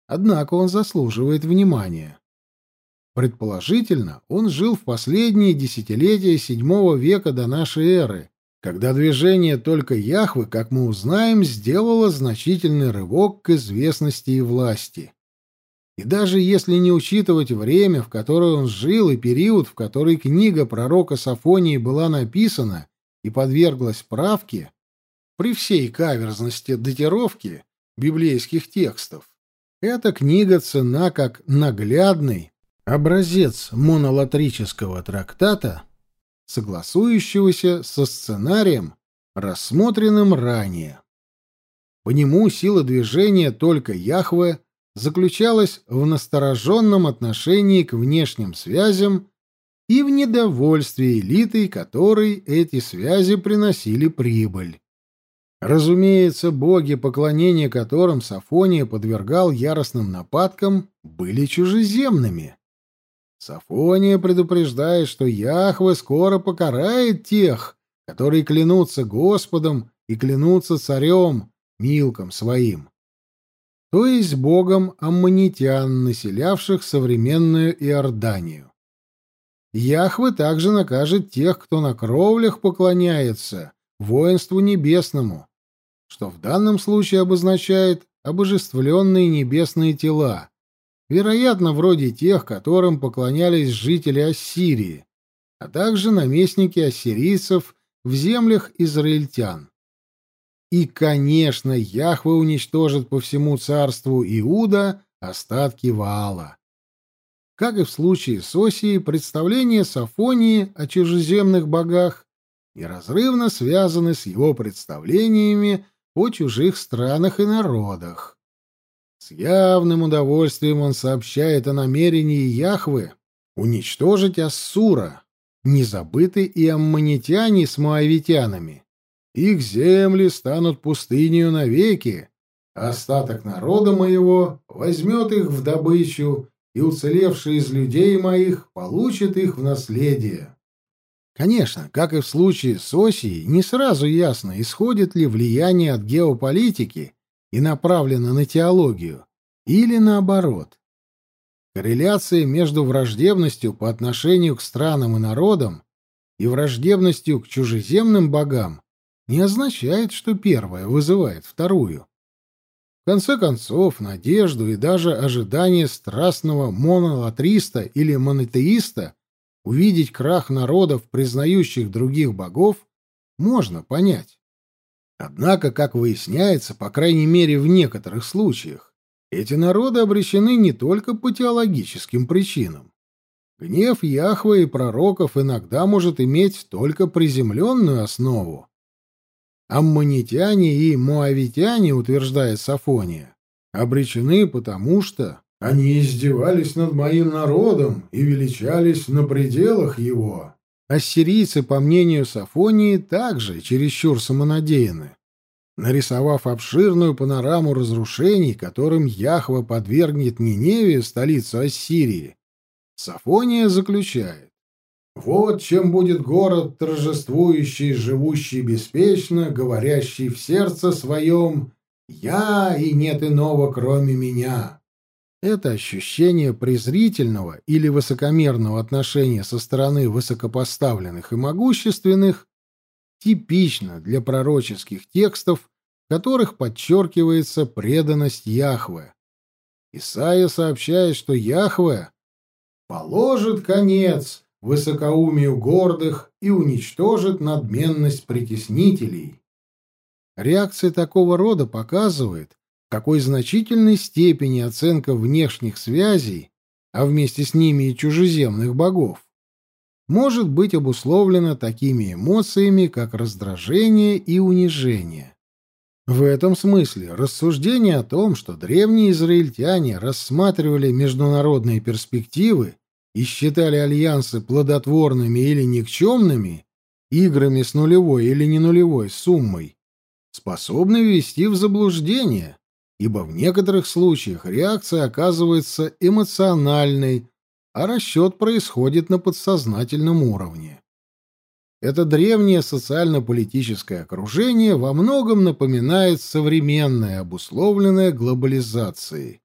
Однако он заслуживает внимания. Предположительно, он жил в последние десятилетия VII века до нашей эры, когда движение только Яхвы, как мы узнаем, сделало значительный рывок к известности и власти. И даже если не учитывать время, в которое он жил, и период, в который книга пророка Сафонии была написана и подверглась правке, при всей каверзности датировки библейских текстов, эта книга цена как наглядный образец монолатрического трактата, согласующегося со сценарием, рассмотренным ранее. По нему сила движения только Яхве заключалась в настороженном отношении к внешним связям и в недовольстве элитой, которой эти связи приносили прибыль. Разумеется, боги, поклонения которым Сафония подвергал яростным нападкам, были чужеземными. Сафония предупреждает, что Яхве скоро покарает тех, которые клянутся Господом и клянутся царем, милком своим, то есть богом аммонитян, населявших современную Иорданию. Яхве также накажет тех, кто на кровлях поклоняется воинству небесному, что в данном случае обозначает обожествленные небесные тела, вероятно, вроде тех, которым поклонялись жители Ассирии, а также наместники ассирийцев в землях израильтян. И, конечно, Яхве уничтожит по всему царству Иуда остатки Ваала. Как и в случае с Осией, представления Сафонии о чужеземных богах неразрывно связаны с его представлениями о чужих странах и народах. С явным удовольствием он сообщает о намерении Яхвы уничтожить Ассура, не забыты и аммонитяне с моавитянами. Их земли станут пустынью навеки, остаток народа моего возьмет их в добычу, и уцелевший из людей моих получит их в наследие. Конечно, как и в случае с Осией, не сразу ясно, исходит ли влияние от геополитики и направлено на теологию, или наоборот. Корреляция между враждебностью по отношению к странам и народам и враждебностью к чужеземным богам не означает, что первая вызывает вторую. В конце концов, надежду и даже ожидание страстного монолатриста или монотеиста Увидеть крах народов, признающих других богов, можно понять. Однако, как выясняется, по крайней мере в некоторых случаях, эти народы обречены не только по теологическим причинам. Гнев Яхвы и пророков иногда может иметь только приземленную основу. Аммонитяне и муавитяне, утверждает Сафония, обречены потому что они издевались над моим народом и величались на пределах его. Ассирийцы, по мнению Сафонии, также чересчур самонадеяны. Нарисовав обширную панораму разрушений, которым Яхва подвергнет Ниневию, столицу Ассирии, Сафония заключает. «Вот чем будет город, торжествующий, живущий беспечно, говорящий в сердце своем «Я и нет иного, кроме меня». Это ощущение презрительного или высокомерного отношения со стороны высокопоставленных и могущественных типично для пророческих текстов, в которых подчеркивается преданность Яхве. Исаия сообщает, что Яхве положит конец высокоумию гордых и уничтожит надменность притеснителей. Реакция такого рода показывает, какой значительной степени оценка внешних связей, а вместе с ними и чужеземных богов, может быть обусловлена такими эмоциями, как раздражение и унижение. В этом смысле рассуждение о том, что древние израильтяне рассматривали международные перспективы и считали альянсы плодотворными или никчемными, играми с нулевой или не нулевой суммой, способны ввести в заблуждение, ибо в некоторых случаях реакция оказывается эмоциональной, а расчет происходит на подсознательном уровне. Это древнее социально-политическое окружение во многом напоминает современное, обусловленное глобализацией.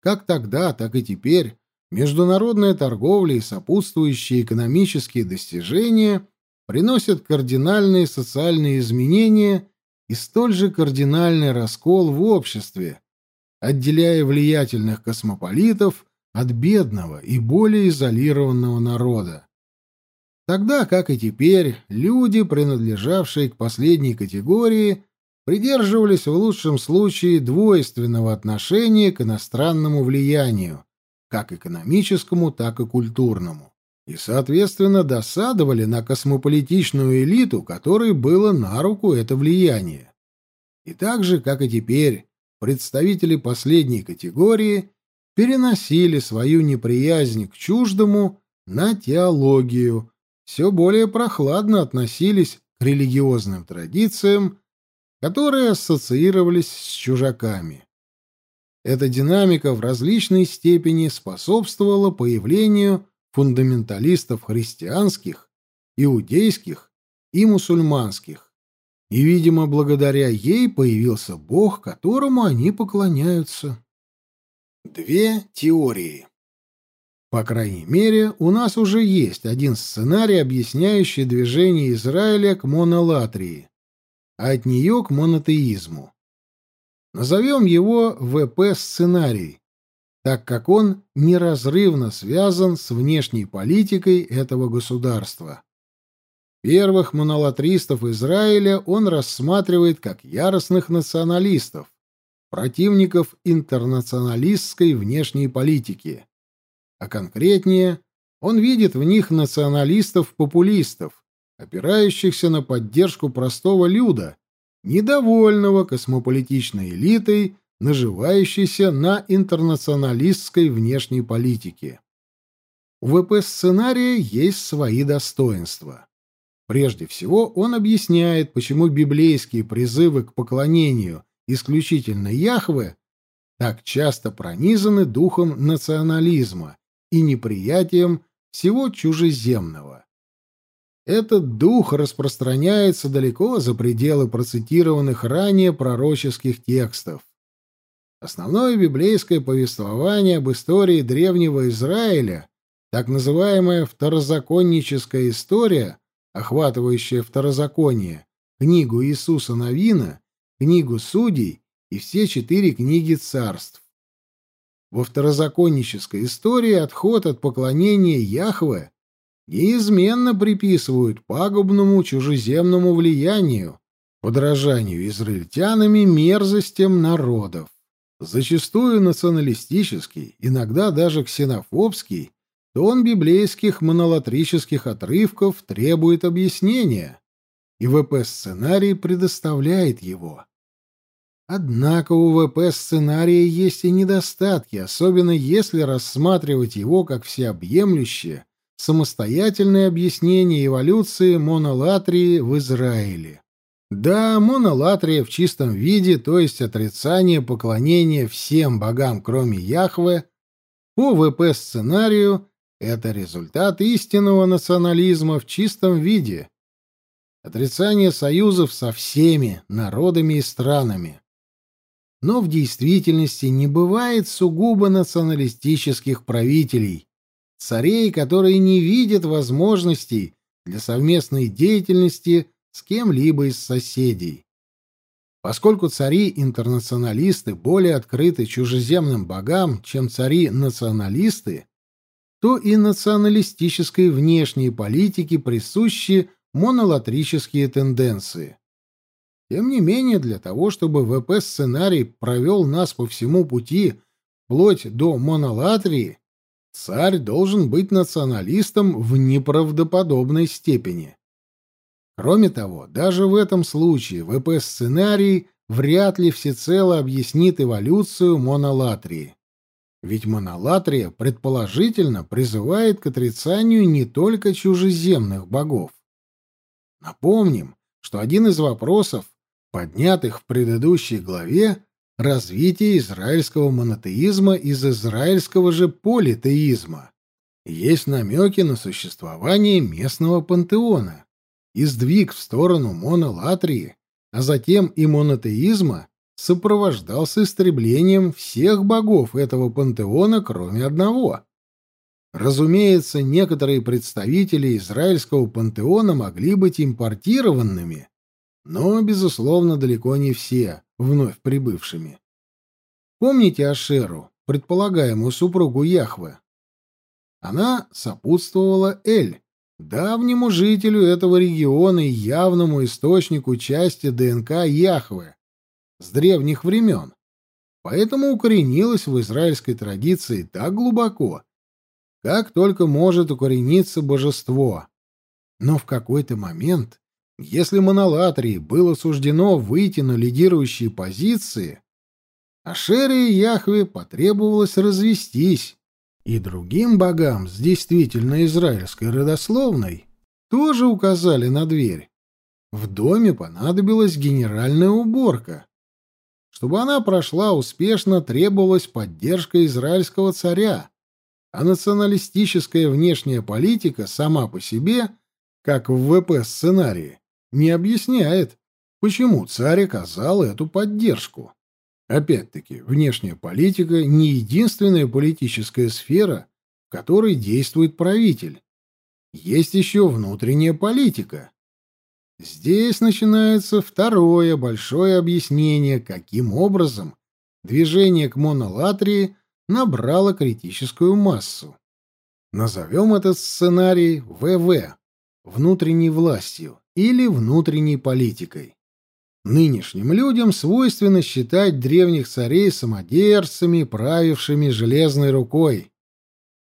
Как тогда, так и теперь Международная торговля и сопутствующие экономические достижения приносят кардинальные социальные изменения и столь же кардинальный раскол в обществе, отделяя влиятельных космополитов от бедного и более изолированного народа. Тогда, как и теперь, люди, принадлежавшие к последней категории, придерживались в лучшем случае двойственного отношения к иностранному влиянию, как экономическому, так и культурному, и, соответственно, досадовали на космополитичную элиту, которой было на руку это влияние. И так же, как и теперь, представители последней категории переносили свою неприязнь к чуждому на теологию, все более прохладно относились к религиозным традициям, которые ассоциировались с чужаками. Эта динамика в различной степени способствовала появлению фундаменталистов христианских, иудейских и мусульманских, и, видимо, благодаря ей появился Бог, которому они поклоняются. Две теории. По крайней мере, у нас уже есть один сценарий, объясняющий движение Израиля к монолатрии, а от нее к монотеизму. Назовем его ВП-сценарий, так как он неразрывно связан с внешней политикой этого государства. Первых монолатристов Израиля он рассматривает как яростных националистов, противников интернационалистской внешней политики а конкретнее, он видит в них националистов-популистов, опирающихся на поддержку простого люда, недовольного космополитичной элитой, наживающейся на интернационалистской внешней политике. У ВП-сценария есть свои достоинства. Прежде всего, он объясняет, почему библейские призывы к поклонению исключительно Яхве так часто пронизаны духом национализма и неприятием всего чужеземного. Этот дух распространяется далеко за пределы процитированных ранее пророческих текстов. Основное библейское повествование об истории древнего Израиля, так называемая второзаконническая история, охватывающая второзаконие, книгу Иисуса Новина, книгу Судей и все четыре книги царств, во второзаконнической истории отход от поклонения Яхве неизменно приписывают пагубному чужеземному влиянию, подражанию израильтянами мерзостям народов. Зачастую националистический, иногда даже ксенофобский, тон библейских монолатрических отрывков требует объяснения, и ВП-сценарий предоставляет его. Однако у ВП-сценария есть и недостатки, особенно если рассматривать его как всеобъемлющее, самостоятельное объяснение эволюции монолатрии в Израиле. Да, монолатрия в чистом виде, то есть отрицание поклонения всем богам, кроме Яхве, по ВП-сценарию это результат истинного национализма в чистом виде. Отрицание союзов со всеми народами и странами но в действительности не бывает сугубо националистических правителей, царей, которые не видят возможностей для совместной деятельности с кем-либо из соседей. Поскольку цари-интернационалисты более открыты чужеземным богам, чем цари-националисты, то и националистической внешней политике присущи монолатрические тенденции. Тем не менее, для того, чтобы ВП-сценарий провел нас по всему пути, вплоть до монолатрии, царь должен быть националистом в неправдоподобной степени. Кроме того, даже в этом случае ВП-сценарий вряд ли всецело объяснит эволюцию монолатрии. Ведь монолатрия предположительно призывает к отрицанию не только чужеземных богов. Напомним, что один из вопросов, поднятых в предыдущей главе, развитие израильского монотеизма из израильского же политеизма. Есть намеки на существование местного пантеона и сдвиг в сторону монолатрии, а затем и монотеизма сопровождался истреблением всех богов этого пантеона, кроме одного. Разумеется, некоторые представители израильского пантеона могли быть импортированными, но, безусловно, далеко не все, вновь прибывшими. Помните Ашеру, предполагаемую супругу Яхве? Она сопутствовала Эль, давнему жителю этого региона и явному источнику части ДНК Яхве с древних времен, поэтому укоренилась в израильской традиции так глубоко, как только может укорениться божество. Но в какой-то момент, если монолатрии было суждено выйти на лидирующие позиции, Ашере и Яхве потребовалось развестись, и другим богам с действительно израильской родословной тоже указали на дверь. В доме понадобилась генеральная уборка. Чтобы она прошла успешно, требовалась поддержка израильского царя, а националистическая внешняя политика сама по себе, как в ВП-сценарии, не объясняет, почему царь оказал эту поддержку. Опять-таки, внешняя политика не единственная политическая сфера, в которой действует правитель. Есть еще внутренняя политика. Здесь начинается второе большое объяснение, каким образом движение к монолатрии набрало критическую массу. Назовем этот сценарий ВВ – внутренней властью или внутренней политикой. Нынешним людям свойственно считать древних царей самодержцами, правившими железной рукой.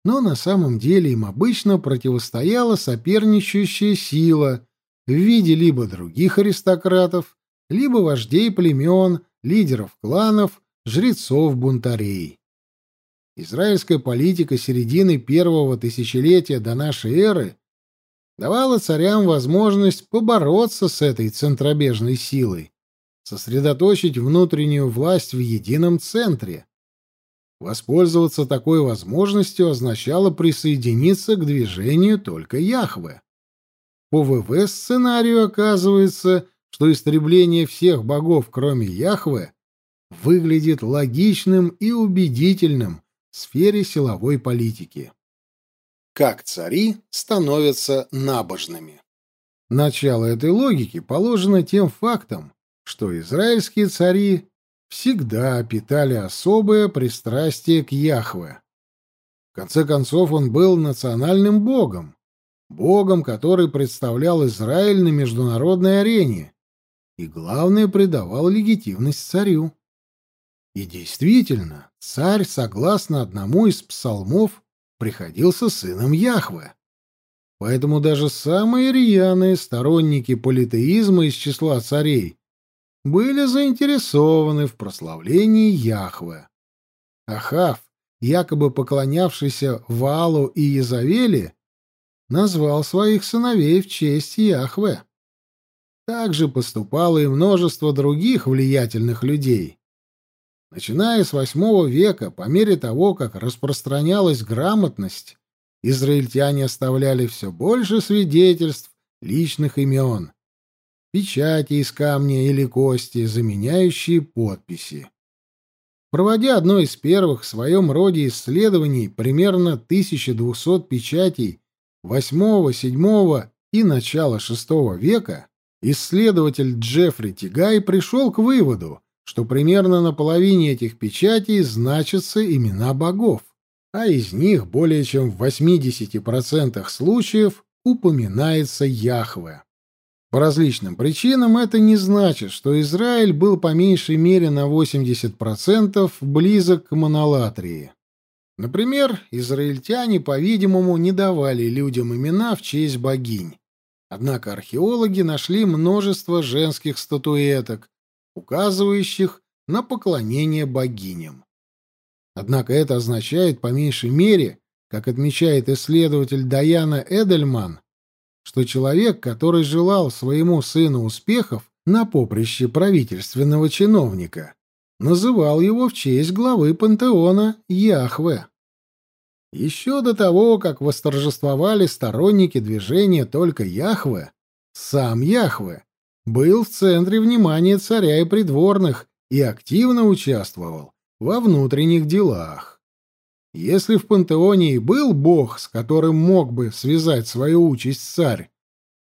Но на самом деле им обычно противостояла соперничающая сила в виде либо других аристократов, либо вождей племен, лидеров кланов, жрецов-бунтарей. Израильская политика середины первого тысячелетия до нашей эры давала царям возможность побороться с этой центробежной силой, сосредоточить внутреннюю власть в едином центре. Воспользоваться такой возможностью означало присоединиться к движению только Яхве. По ВВ-сценарию оказывается, что истребление всех богов, кроме Яхве, выглядит логичным и убедительным в сфере силовой политики. Как цари становятся набожными. Начало этой логики положено тем фактом, что израильские цари всегда питали особое пристрастие к Яхве. В конце концов, он был национальным богом, богом, который представлял Израиль на международной арене и, главное, придавал легитимность царю. И действительно, царь, согласно одному из псалмов, приходился сыном Яхве. Поэтому даже самые рьяные сторонники политеизма из числа царей были заинтересованы в прославлении Яхве. Ахав, якобы поклонявшийся Ваалу и Езавели, назвал своих сыновей в честь Яхве. Так же поступало и множество других влиятельных людей. Начиная с VIII века, по мере того, как распространялась грамотность, израильтяне оставляли все больше свидетельств личных имен, печати из камня или кости, заменяющие подписи. Проводя одно из первых в своем роде исследований примерно 1200 печатей VIII, VII и начала VI века, исследователь Джеффри Тигай пришел к выводу, что примерно на половине этих печатей значатся имена богов, а из них более чем в 80% случаев упоминается Яхве. По различным причинам это не значит, что Израиль был по меньшей мере на 80% близок к монолатрии. Например, израильтяне, по-видимому, не давали людям имена в честь богинь. Однако археологи нашли множество женских статуэток, указывающих на поклонение богиням. Однако это означает по меньшей мере, как отмечает исследователь Даяна Эдельман, что человек, который желал своему сыну успехов на поприще правительственного чиновника, называл его в честь главы пантеона Яхве. Еще до того, как восторжествовали сторонники движения только Яхве, сам Яхве был в центре внимания царя и придворных и активно участвовал во внутренних делах. Если в пантеоне и был бог, с которым мог бы связать свою участь царь,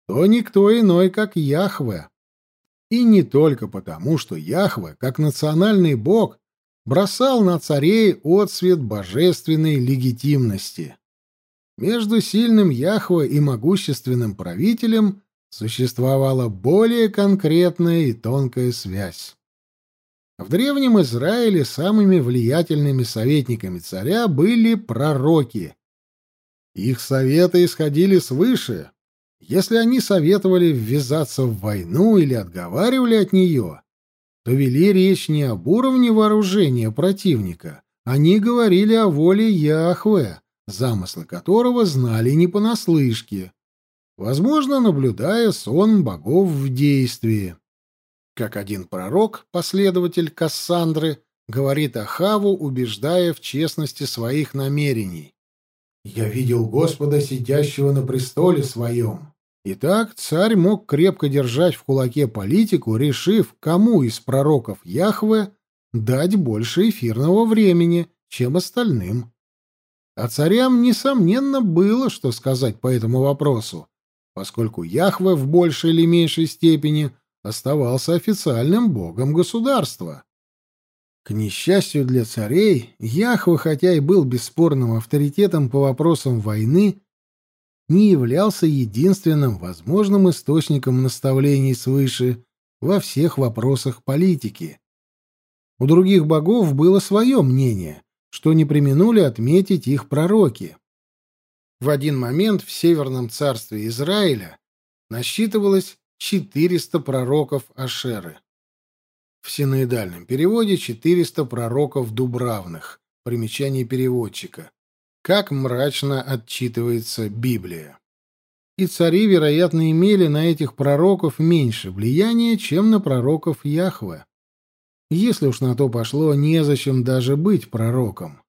то никто иной, как Яхве. И не только потому, что Яхве, как национальный бог, бросал на царей отсвет божественной легитимности. Между сильным Яхве и могущественным правителем существовала более конкретная и тонкая связь. В древнем Израиле самыми влиятельными советниками царя были пророки. Их советы исходили свыше. Если они советовали ввязаться в войну или отговаривали от нее, то вели речь не об уровне вооружения противника, они говорили о воле Яхве, замыслы которого знали не понаслышке, возможно, наблюдая сон богов в действии. Как один пророк, последователь Кассандры, говорит Ахаву, убеждая в честности своих намерений. «Я видел Господа, сидящего на престоле своем». Итак, царь мог крепко держать в кулаке политику, решив, кому из пророков Яхве дать больше эфирного времени, чем остальным. А царям, несомненно, было что сказать по этому вопросу, поскольку Яхве в большей или меньшей степени оставался официальным богом государства. К несчастью для царей, Яхве, хотя и был бесспорным авторитетом по вопросам войны, не являлся единственным возможным источником наставлений свыше во всех вопросах политики. У других богов было свое мнение, что не применули отметить их пророки. В один момент в Северном царстве Израиля насчитывалось 400 пророков Ашеры. В синоидальном переводе 400 пророков Дубравных. Примечание переводчика. Как мрачно отчитывается Библия. И цари, вероятно, имели на этих пророков меньше влияния, чем на пророков Яхве. Если уж на то пошло, незачем даже быть пророком.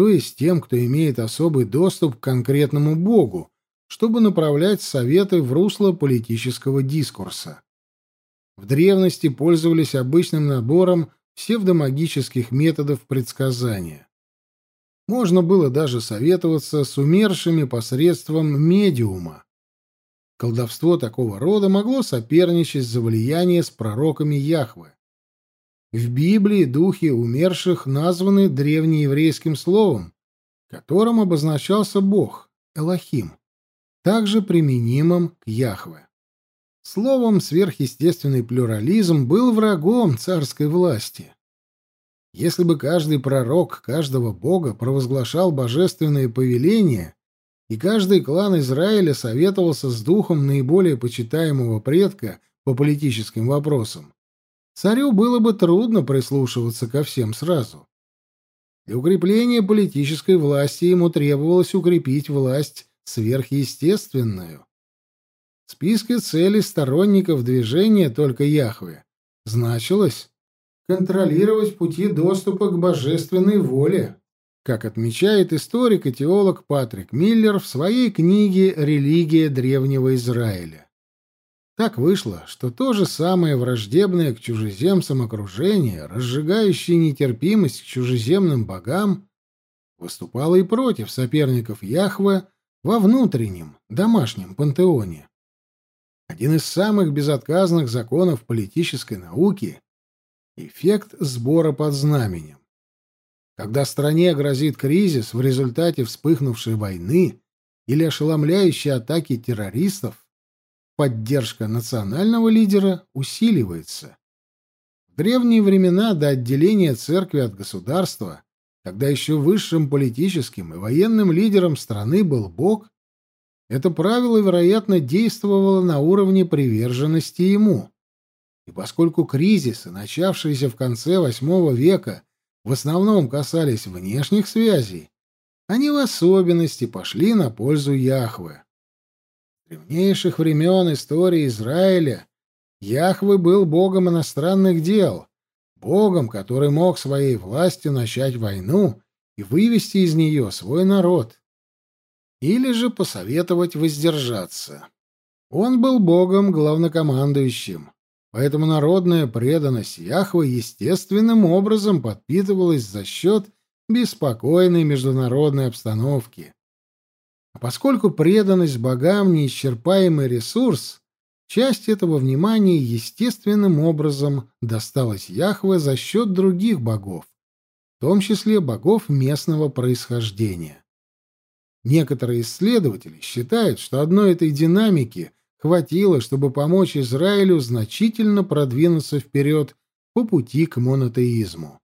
То есть тем, кто имеет особый доступ к конкретному Богу, чтобы направлять советы в русло политического дискурса. В древности пользовались обычным набором псевдомагических методов предсказания. Можно было даже советоваться с умершими посредством медиума. Колдовство такого рода могло соперничать за влияние с пророками Яхвы. В Библии духи умерших названы древнееврейским словом, которым обозначался Бог, Элохим также применимым к Яхве. Словом, сверхъестественный плюрализм был врагом царской власти. Если бы каждый пророк каждого бога провозглашал божественные повеления, и каждый клан Израиля советовался с духом наиболее почитаемого предка по политическим вопросам, царю было бы трудно прислушиваться ко всем сразу. Для укрепления политической власти ему требовалось укрепить власть сверхъестественную. В списке целей сторонников движения только Яхве значилось контролировать пути доступа к божественной воле, как отмечает историк и теолог Патрик Миллер в своей книге «Религия древнего Израиля». Так вышло, что то же самое враждебное к чужеземцам окружение, разжигающее нетерпимость к чужеземным богам, выступало и против соперников Яхве во внутреннем, домашнем пантеоне. Один из самых безотказных законов политической науки — эффект сбора под знаменем. Когда стране грозит кризис в результате вспыхнувшей войны или ошеломляющей атаки террористов, поддержка национального лидера усиливается. В древние времена до отделения церкви от государства когда еще высшим политическим и военным лидером страны был Бог, это правило, вероятно, действовало на уровне приверженности ему. И поскольку кризисы, начавшиеся в конце VIII века, в основном касались внешних связей, они в особенности пошли на пользу Яхве. Древнейших времен истории Израиля Яхве был богом иностранных дел, Богом, который мог своей властью начать войну и вывести из нее свой народ. Или же посоветовать воздержаться. Он был Богом главнокомандующим, поэтому народная преданность Яхве естественным образом подпитывалась за счет беспокойной международной обстановки. А поскольку преданность богам — неисчерпаемый ресурс, часть этого внимания естественным образом досталась Яхве за счет других богов, в том числе богов местного происхождения. Некоторые исследователи считают, что одной этой динамики хватило, чтобы помочь Израилю значительно продвинуться вперед по пути к монотеизму.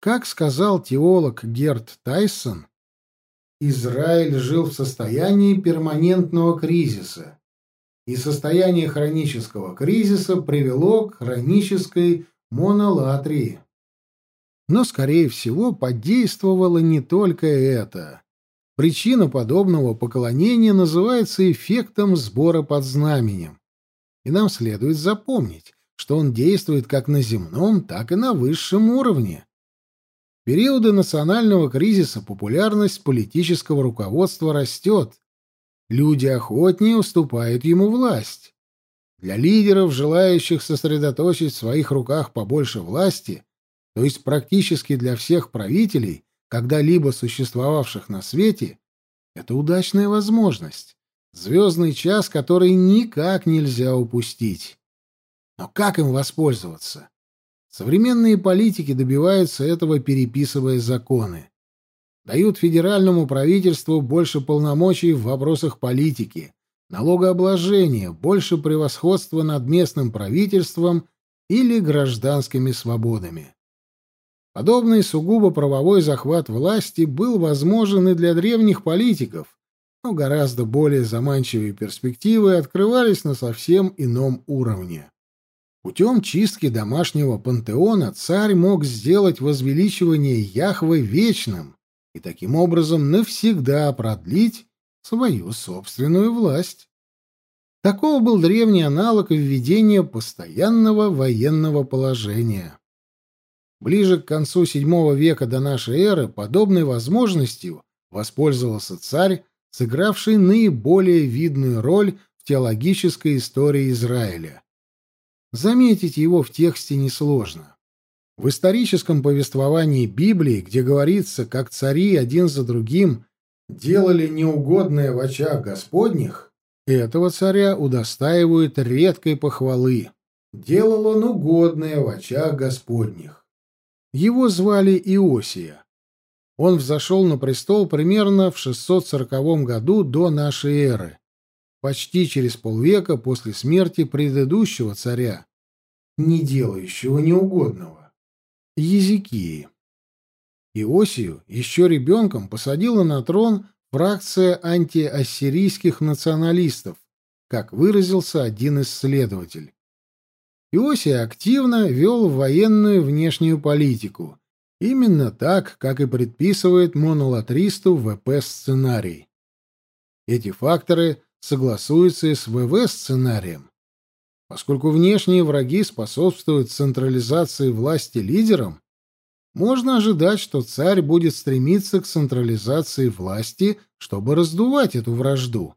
Как сказал теолог Герт Тайсон, Израиль жил в состоянии перманентного кризиса, и состояние хронического кризиса привело к хронической монолатрии. Но, скорее всего, подействовало не только это. Причина подобного поклонения называется эффектом сбора под знаменем. И нам следует запомнить, что он действует как на земном, так и на высшем уровне периоды национального кризиса популярность политического руководства растет. Люди охотнее уступают ему власть. Для лидеров, желающих сосредоточить в своих руках побольше власти, то есть практически для всех правителей, когда-либо существовавших на свете, это удачная возможность, звездный час, который никак нельзя упустить. Но как им воспользоваться? Современные политики добиваются этого, переписывая законы. Дают федеральному правительству больше полномочий в вопросах политики, налогообложения, больше превосходства над местным правительством или гражданскими свободами. Подобный сугубо правовой захват власти был возможен и для древних политиков, но гораздо более заманчивые перспективы открывались на совсем ином уровне. Путем чистки домашнего пантеона царь мог сделать возвеличивание Яхвы вечным и таким образом навсегда продлить свою собственную власть. Таков был древний аналог введения постоянного военного положения. Ближе к концу VII века до нашей эры подобной возможностью воспользовался царь, сыгравший наиболее видную роль в теологической истории Израиля. Заметить его в тексте несложно. В историческом повествовании Библии, где говорится, как цари один за другим делали неугодное в очах Господних, этого царя удостаивают редкой похвалы. Делал он угодное в очах Господних. Его звали Иосия. Он взошел на престол примерно в 640 году до нашей эры почти через полвека после смерти предыдущего царя, не делающего неугодного, Езекии. Иосию еще ребенком посадила на трон фракция антиассирийских националистов, как выразился один исследователь. Иосия активно вел военную внешнюю политику, именно так, как и предписывает монолатристу ВП-сценарий. Эти факторы согласуется и с ВВ-сценарием. Поскольку внешние враги способствуют централизации власти лидерам, можно ожидать, что царь будет стремиться к централизации власти, чтобы раздувать эту вражду.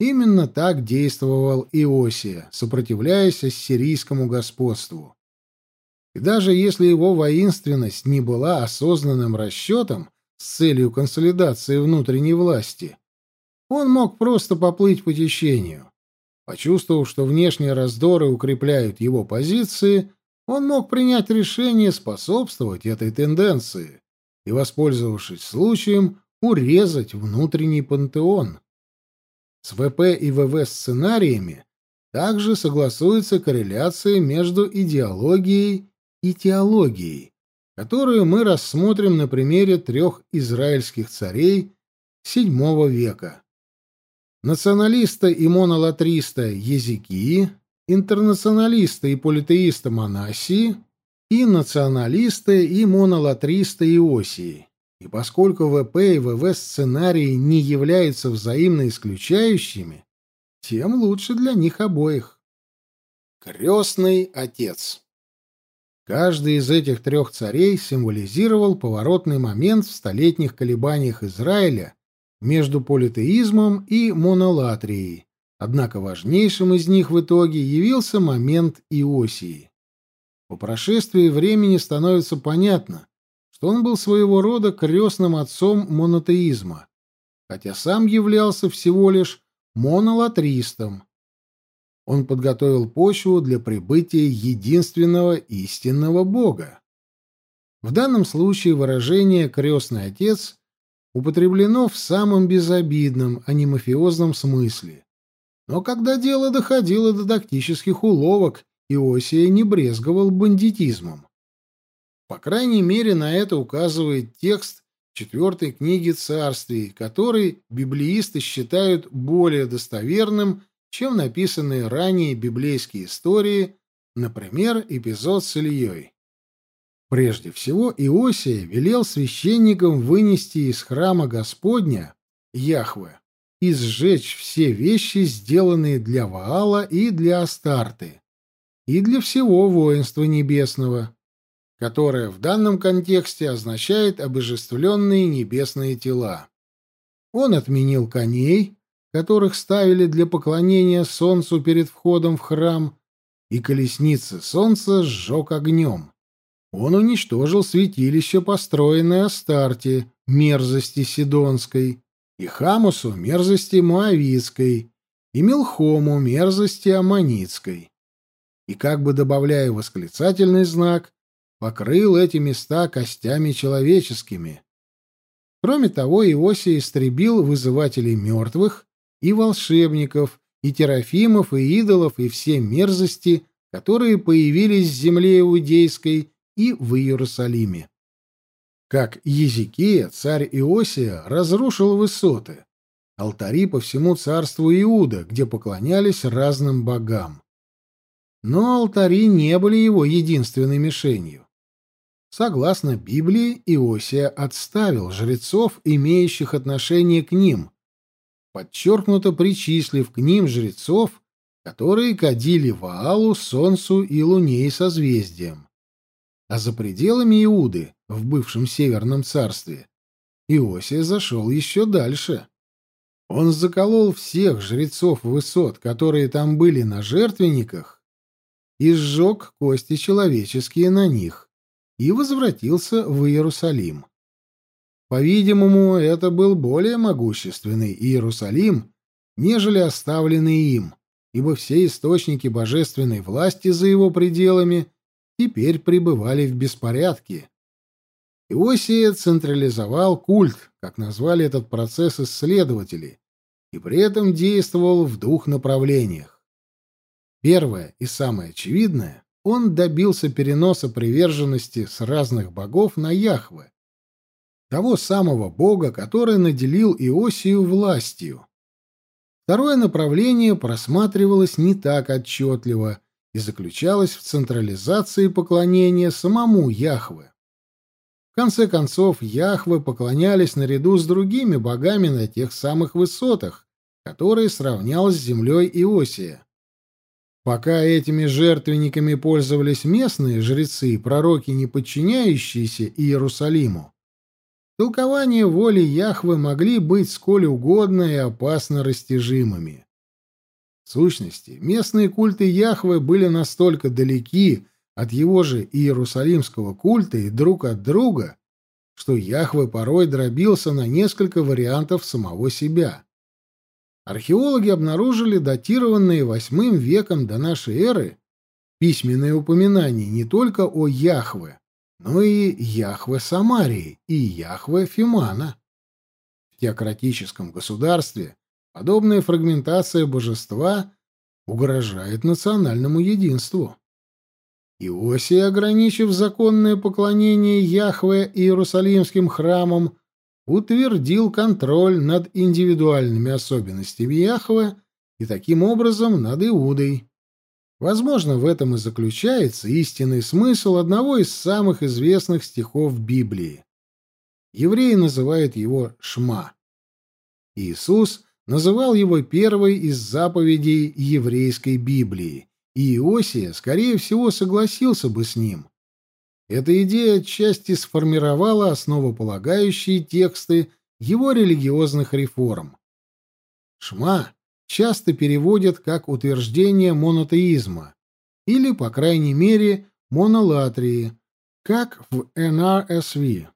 Именно так действовал Иосия, сопротивляясь ассирийскому господству. И даже если его воинственность не была осознанным расчетом с целью консолидации внутренней власти, он мог просто поплыть по течению. Почувствовав, что внешние раздоры укрепляют его позиции, он мог принять решение способствовать этой тенденции и, воспользовавшись случаем, урезать внутренний пантеон. С ВП и ВВ сценариями также согласуется корреляция между идеологией и теологией, которую мы рассмотрим на примере трех израильских царей VII века националиста и монолатриста Езекии, интернационалиста и политеиста Манасии и националиста и монолатриста Иосии. И поскольку ВП и ВВ сценарии не являются взаимно исключающими, тем лучше для них обоих. Крестный отец Каждый из этих трех царей символизировал поворотный момент в столетних колебаниях Израиля между политеизмом и монолатрией, однако важнейшим из них в итоге явился момент Иосии. По прошествии времени становится понятно, что он был своего рода крестным отцом монотеизма, хотя сам являлся всего лишь монолатристом. Он подготовил почву для прибытия единственного истинного Бога. В данном случае выражение «крестный отец» употреблено в самом безобидном, а не мафиозном смысле. Но когда дело доходило до тактических уловок, Иосия не брезговал бандитизмом. По крайней мере, на это указывает текст четвертой книги царствий, который библеисты считают более достоверным, чем написанные ранее библейские истории, например, эпизод с Ильей. Прежде всего, Иосия велел священникам вынести из храма Господня, Яхве, и сжечь все вещи, сделанные для Ваала и для Астарты, и для всего воинства небесного, которое в данном контексте означает обожествленные небесные тела. Он отменил коней, которых ставили для поклонения солнцу перед входом в храм, и колесницы солнца сжег огнем. Он уничтожил святилище, построенное Астарте, мерзости Сидонской, и Хамусу мерзости Моавицкой, и Милхому мерзости Аммонитской. И как бы добавляя восклицательный знак, покрыл эти места костями человеческими. Кроме того, Иосия истребил вызывателей мертвых и волшебников, и терафимов, и идолов, и все мерзости, которые появились в земле иудейской и в Иерусалиме как Езекия, царь Иосия, разрушил высоты, алтари по всему царству Иуда, где поклонялись разным богам. Но алтари не были его единственной мишенью. Согласно Библии, Иосия отставил жрецов, имеющих отношение к ним, подчеркнуто причислив к ним жрецов, которые кадили Ваалу, Солнцу и Луне и созвездиям. А за пределами Иуды в бывшем Северном царстве, Иосия зашел еще дальше. Он заколол всех жрецов высот, которые там были на жертвенниках, и сжег кости человеческие на них, и возвратился в Иерусалим. По-видимому, это был более могущественный Иерусалим, нежели оставленный им, ибо все источники божественной власти за его пределами теперь пребывали в беспорядке, Иосия централизовал культ, как назвали этот процесс исследователи, и при этом действовал в двух направлениях. Первое и самое очевидное, он добился переноса приверженности с разных богов на Яхве, того самого бога, который наделил Иосию властью. Второе направление просматривалось не так отчетливо и заключалось в централизации поклонения самому Яхве. В конце концов, Яхве поклонялись наряду с другими богами на тех самых высотах, которые сравнял с землей Иосия. Пока этими жертвенниками пользовались местные жрецы и пророки, не подчиняющиеся Иерусалиму, толкования воли Яхвы могли быть сколь угодно и опасно растяжимыми. В сущности, местные культы Яхвы были настолько далеки от его же иерусалимского культа и друг от друга, что Яхве порой дробился на несколько вариантов самого себя. Археологи обнаружили датированные восьмым веком до нашей эры письменные упоминания не только о Яхве, но и Яхве Самарии и Яхве Фимана. В теократическом государстве подобная фрагментация божества угрожает национальному единству. Иосия, ограничив законное поклонение Яхве Иерусалимским храмам, утвердил контроль над индивидуальными особенностями Яхве и таким образом над Иудой. Возможно, в этом и заключается истинный смысл одного из самых известных стихов Библии. Евреи называют его «шма». Иисус называл его первой из заповедей еврейской Библии и Иосия, скорее всего, согласился бы с ним. Эта идея отчасти сформировала основополагающие тексты его религиозных реформ. Шма часто переводят как утверждение монотеизма или, по крайней мере, монолатрии, как в НРСВ.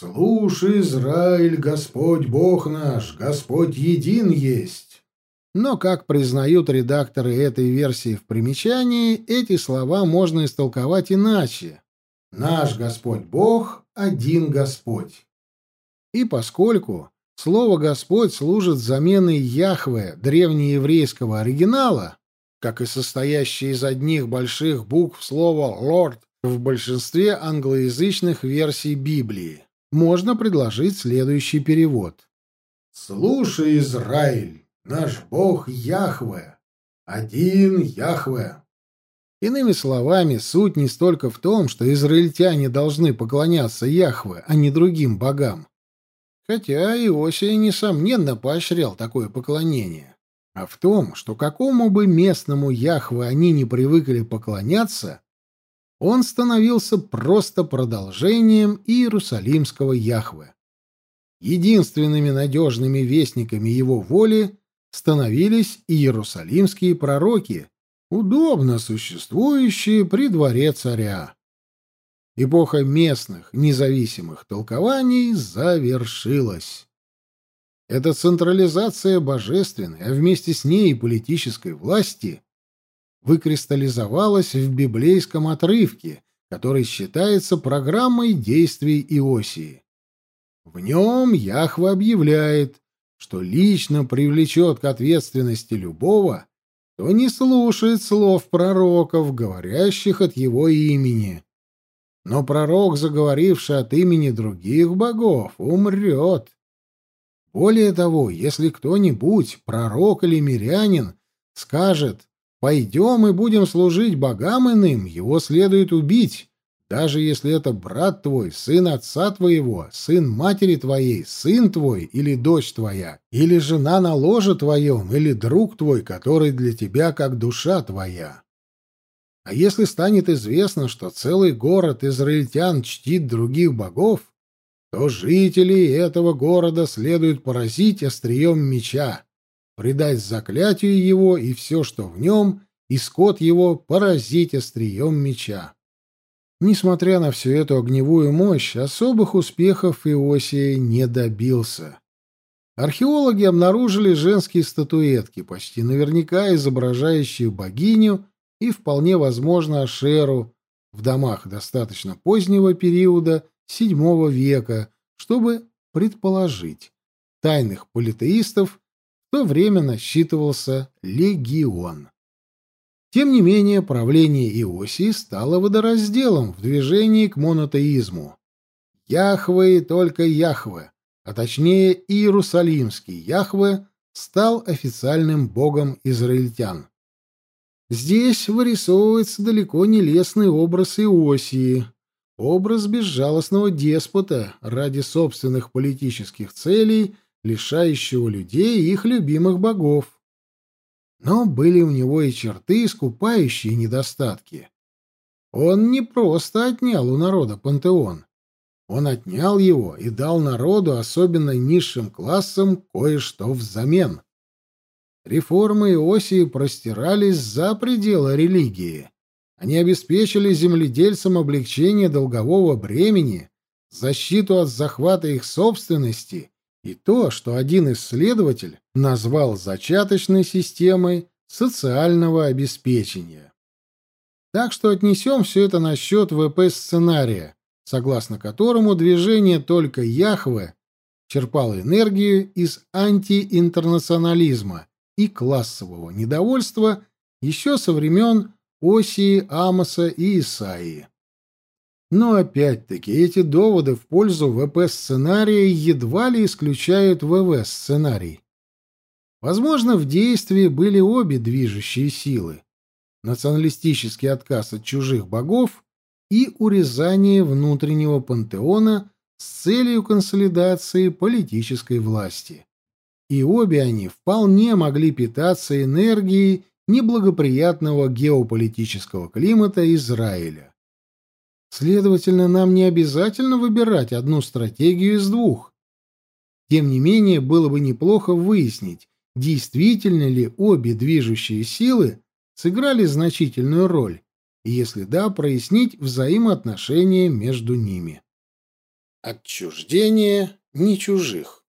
«Слушай, Израиль, Господь Бог наш, Господь един есть». Но, как признают редакторы этой версии в примечании, эти слова можно истолковать иначе. «Наш Господь Бог — один Господь». И поскольку слово «Господь» служит заменой Яхве древнееврейского оригинала, как и состоящее из одних больших букв слово «Лорд» в большинстве англоязычных версий Библии, можно предложить следующий перевод. «Слушай, Израиль, наш Бог Яхве, один Яхве». Иными словами, суть не столько в том, что израильтяне должны поклоняться Яхве, а не другим богам. Хотя Иосия, несомненно, поощрял такое поклонение. А в том, что какому бы местному Яхве они не привыкли поклоняться, он становился просто продолжением Иерусалимского Яхве. Единственными надежными вестниками его воли становились иерусалимские пророки, удобно существующие при дворе царя. Эпоха местных независимых толкований завершилась. Эта централизация божественной, а вместе с ней и политической власти выкристаллизовалась в библейском отрывке, который считается программой действий Иосии. В нем Яхва объявляет, что лично привлечет к ответственности любого, кто не слушает слов пророков, говорящих от его имени. Но пророк, заговоривший от имени других богов, умрет. Более того, если кто-нибудь, пророк или мирянин, скажет Пойдем и будем служить богам иным, его следует убить, даже если это брат твой, сын отца твоего, сын матери твоей, сын твой или дочь твоя, или жена на ложе твоем, или друг твой, который для тебя как душа твоя. А если станет известно, что целый город израильтян чтит других богов, то жителей этого города следует поразить острием меча, предать заклятию его и все, что в нем, и скот его поразить острием меча. Несмотря на всю эту огневую мощь, особых успехов Иосия не добился. Археологи обнаружили женские статуэтки, почти наверняка изображающие богиню и, вполне возможно, Ашеру, в домах достаточно позднего периода, VII века, чтобы предположить, тайных политеистов то время насчитывался легион. Тем не менее, правление Иосии стало водоразделом в движении к монотеизму. Яхве и только Яхве, а точнее Иерусалимский Яхве, стал официальным богом израильтян. Здесь вырисовывается далеко не лестный образ Иосии, образ безжалостного деспота ради собственных политических целей – лишающего людей их любимых богов. Но были у него и черты, искупающие недостатки. Он не просто отнял у народа пантеон. Он отнял его и дал народу, особенно низшим классам, кое-что взамен. Реформы Иосии простирались за пределы религии. Они обеспечили земледельцам облегчение долгового бремени, защиту от захвата их собственности и то, что один исследователь назвал зачаточной системой социального обеспечения. Так что отнесем все это на счет ВП-сценария, согласно которому движение только Яхве черпало энергию из антиинтернационализма и классового недовольства еще со времен Осии, Амоса и Исаии. Но опять-таки эти доводы в пользу ВП-сценария едва ли исключают ВВ-сценарий. Возможно, в действии были обе движущие силы — националистический отказ от чужих богов и урезание внутреннего пантеона с целью консолидации политической власти. И обе они вполне могли питаться энергией неблагоприятного геополитического климата Израиля. Следовательно, нам не обязательно выбирать одну стратегию из двух. Тем не менее, было бы неплохо выяснить, действительно ли обе движущие силы сыграли значительную роль, и, если да, прояснить взаимоотношения между ними. Отчуждение не чужих.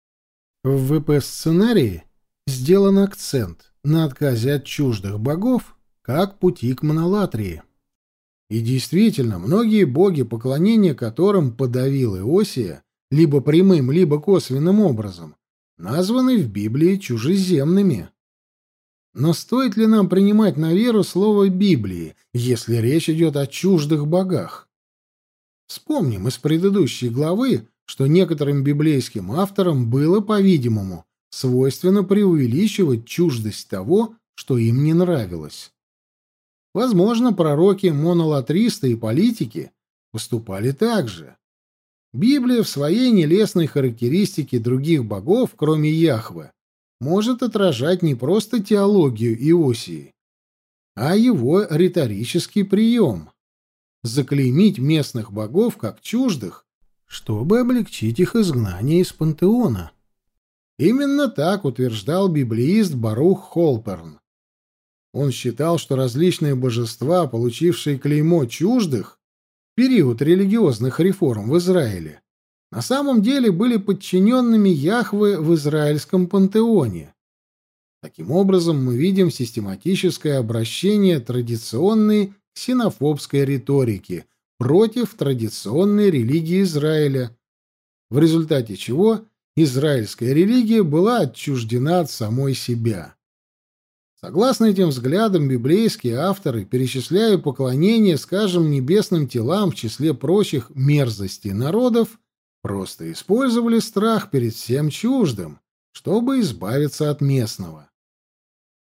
В ВП-сценарии сделан акцент на отказе от чуждых богов как пути к монолатрии. И действительно, многие боги, поклонение которым подавил Иосия, либо прямым, либо косвенным образом, названы в Библии чужеземными. Но стоит ли нам принимать на веру слово Библии, если речь идет о чуждых богах? Вспомним из предыдущей главы, что некоторым библейским авторам было, по-видимому, свойственно преувеличивать чуждость того, что им не нравилось. Возможно, пророки, монолатристы и политики поступали так же. Библия в своей нелестной характеристике других богов, кроме Яхве, может отражать не просто теологию Иосии, а его риторический прием — заклеймить местных богов как чуждых, чтобы облегчить их изгнание из пантеона. Именно так утверждал библеист Барух Холперн. Он считал, что различные божества, получившие клеймо чуждых, период религиозных реформ в Израиле, на самом деле были подчиненными Яхве в израильском пантеоне. Таким образом, мы видим систематическое обращение традиционной ксенофобской риторики против традиционной религии Израиля, в результате чего израильская религия была отчуждена от самой себя. Согласно этим взглядам, библейские авторы, перечисляя поклонение, скажем, небесным телам в числе прочих мерзостей народов, Просто использовали страх перед всем чуждым, чтобы избавиться от местного.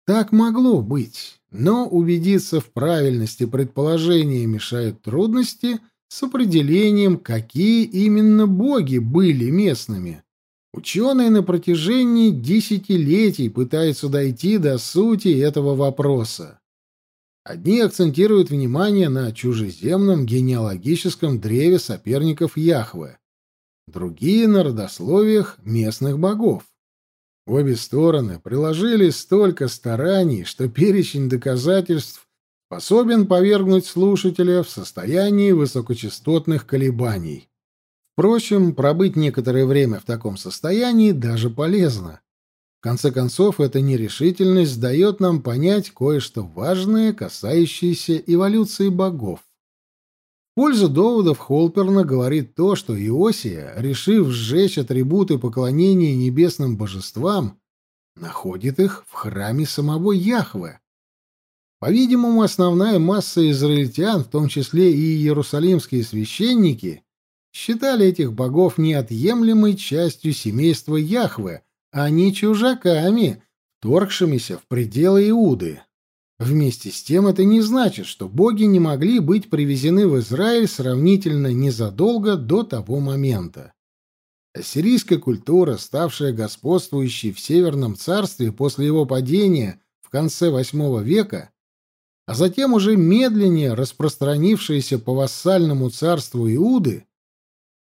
Так могло быть, но убедиться в правильности предположения мешают трудности с определением, какие именно боги были местными. Ученые на протяжении десятилетий пытаются дойти до сути этого вопроса. Одни акцентируют внимание на чужеземном генеалогическом древе соперников Яхве, другие на родословиях местных богов. Обе стороны приложили столько стараний, что перечень доказательств способен повергнуть слушателя в состоянии высокочастотных колебаний. Впрочем, пробыть некоторое время в таком состоянии даже полезно. В конце концов, эта нерешительность дает нам понять кое-что важное, касающееся эволюции богов пользу доводов Холперна говорит то, что Иосия, решив сжечь атрибуты поклонения небесным божествам, находит их в храме самого Яхве. По-видимому, основная масса израильтян, в том числе и иерусалимские священники, считали этих богов неотъемлемой частью семейства Яхве, а не чужаками, вторгшимися в пределы Иуды. Вместе с тем это не значит, что боги не могли быть привезены в Израиль сравнительно незадолго до того момента. Ассирийская культура, ставшая господствующей в Северном царстве после его падения в конце VIII века, а затем уже медленнее распространившаяся по вассальному царству Иуды,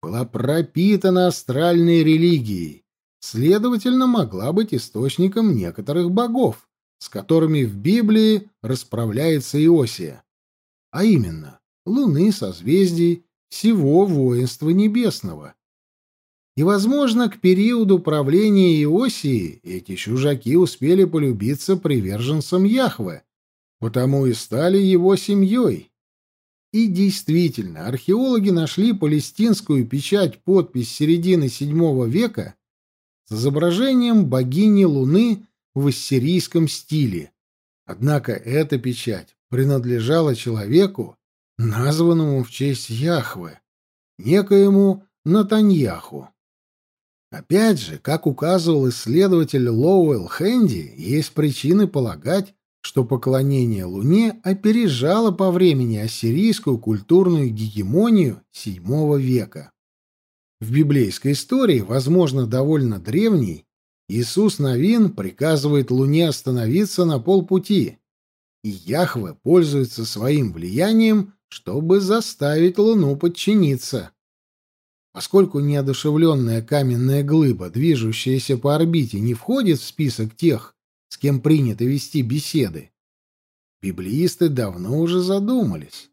была пропитана астральной религией, следовательно, могла быть источником некоторых богов с которыми в Библии расправляется Иосия, а именно луны, созвездий, всего воинства небесного. И, возможно, к периоду правления Иосии эти чужаки успели полюбиться приверженцам Яхве, потому и стали его семьей. И действительно, археологи нашли палестинскую печать-подпись середины VII века с изображением богини Луны в ассирийском стиле. Однако эта печать принадлежала человеку, названному в честь Яхве, некоему Натаньяху. Опять же, как указывал исследователь Лоуэлл Хэнди, есть причины полагать, что поклонение Луне опережало по времени ассирийскую культурную гегемонию VII века. В библейской истории, возможно, довольно древней, Иисус Новин приказывает Луне остановиться на полпути, и Яхве пользуется своим влиянием, чтобы заставить Луну подчиниться. Поскольку неодушевленная каменная глыба, движущаяся по орбите, не входит в список тех, с кем принято вести беседы, библеисты давно уже задумались.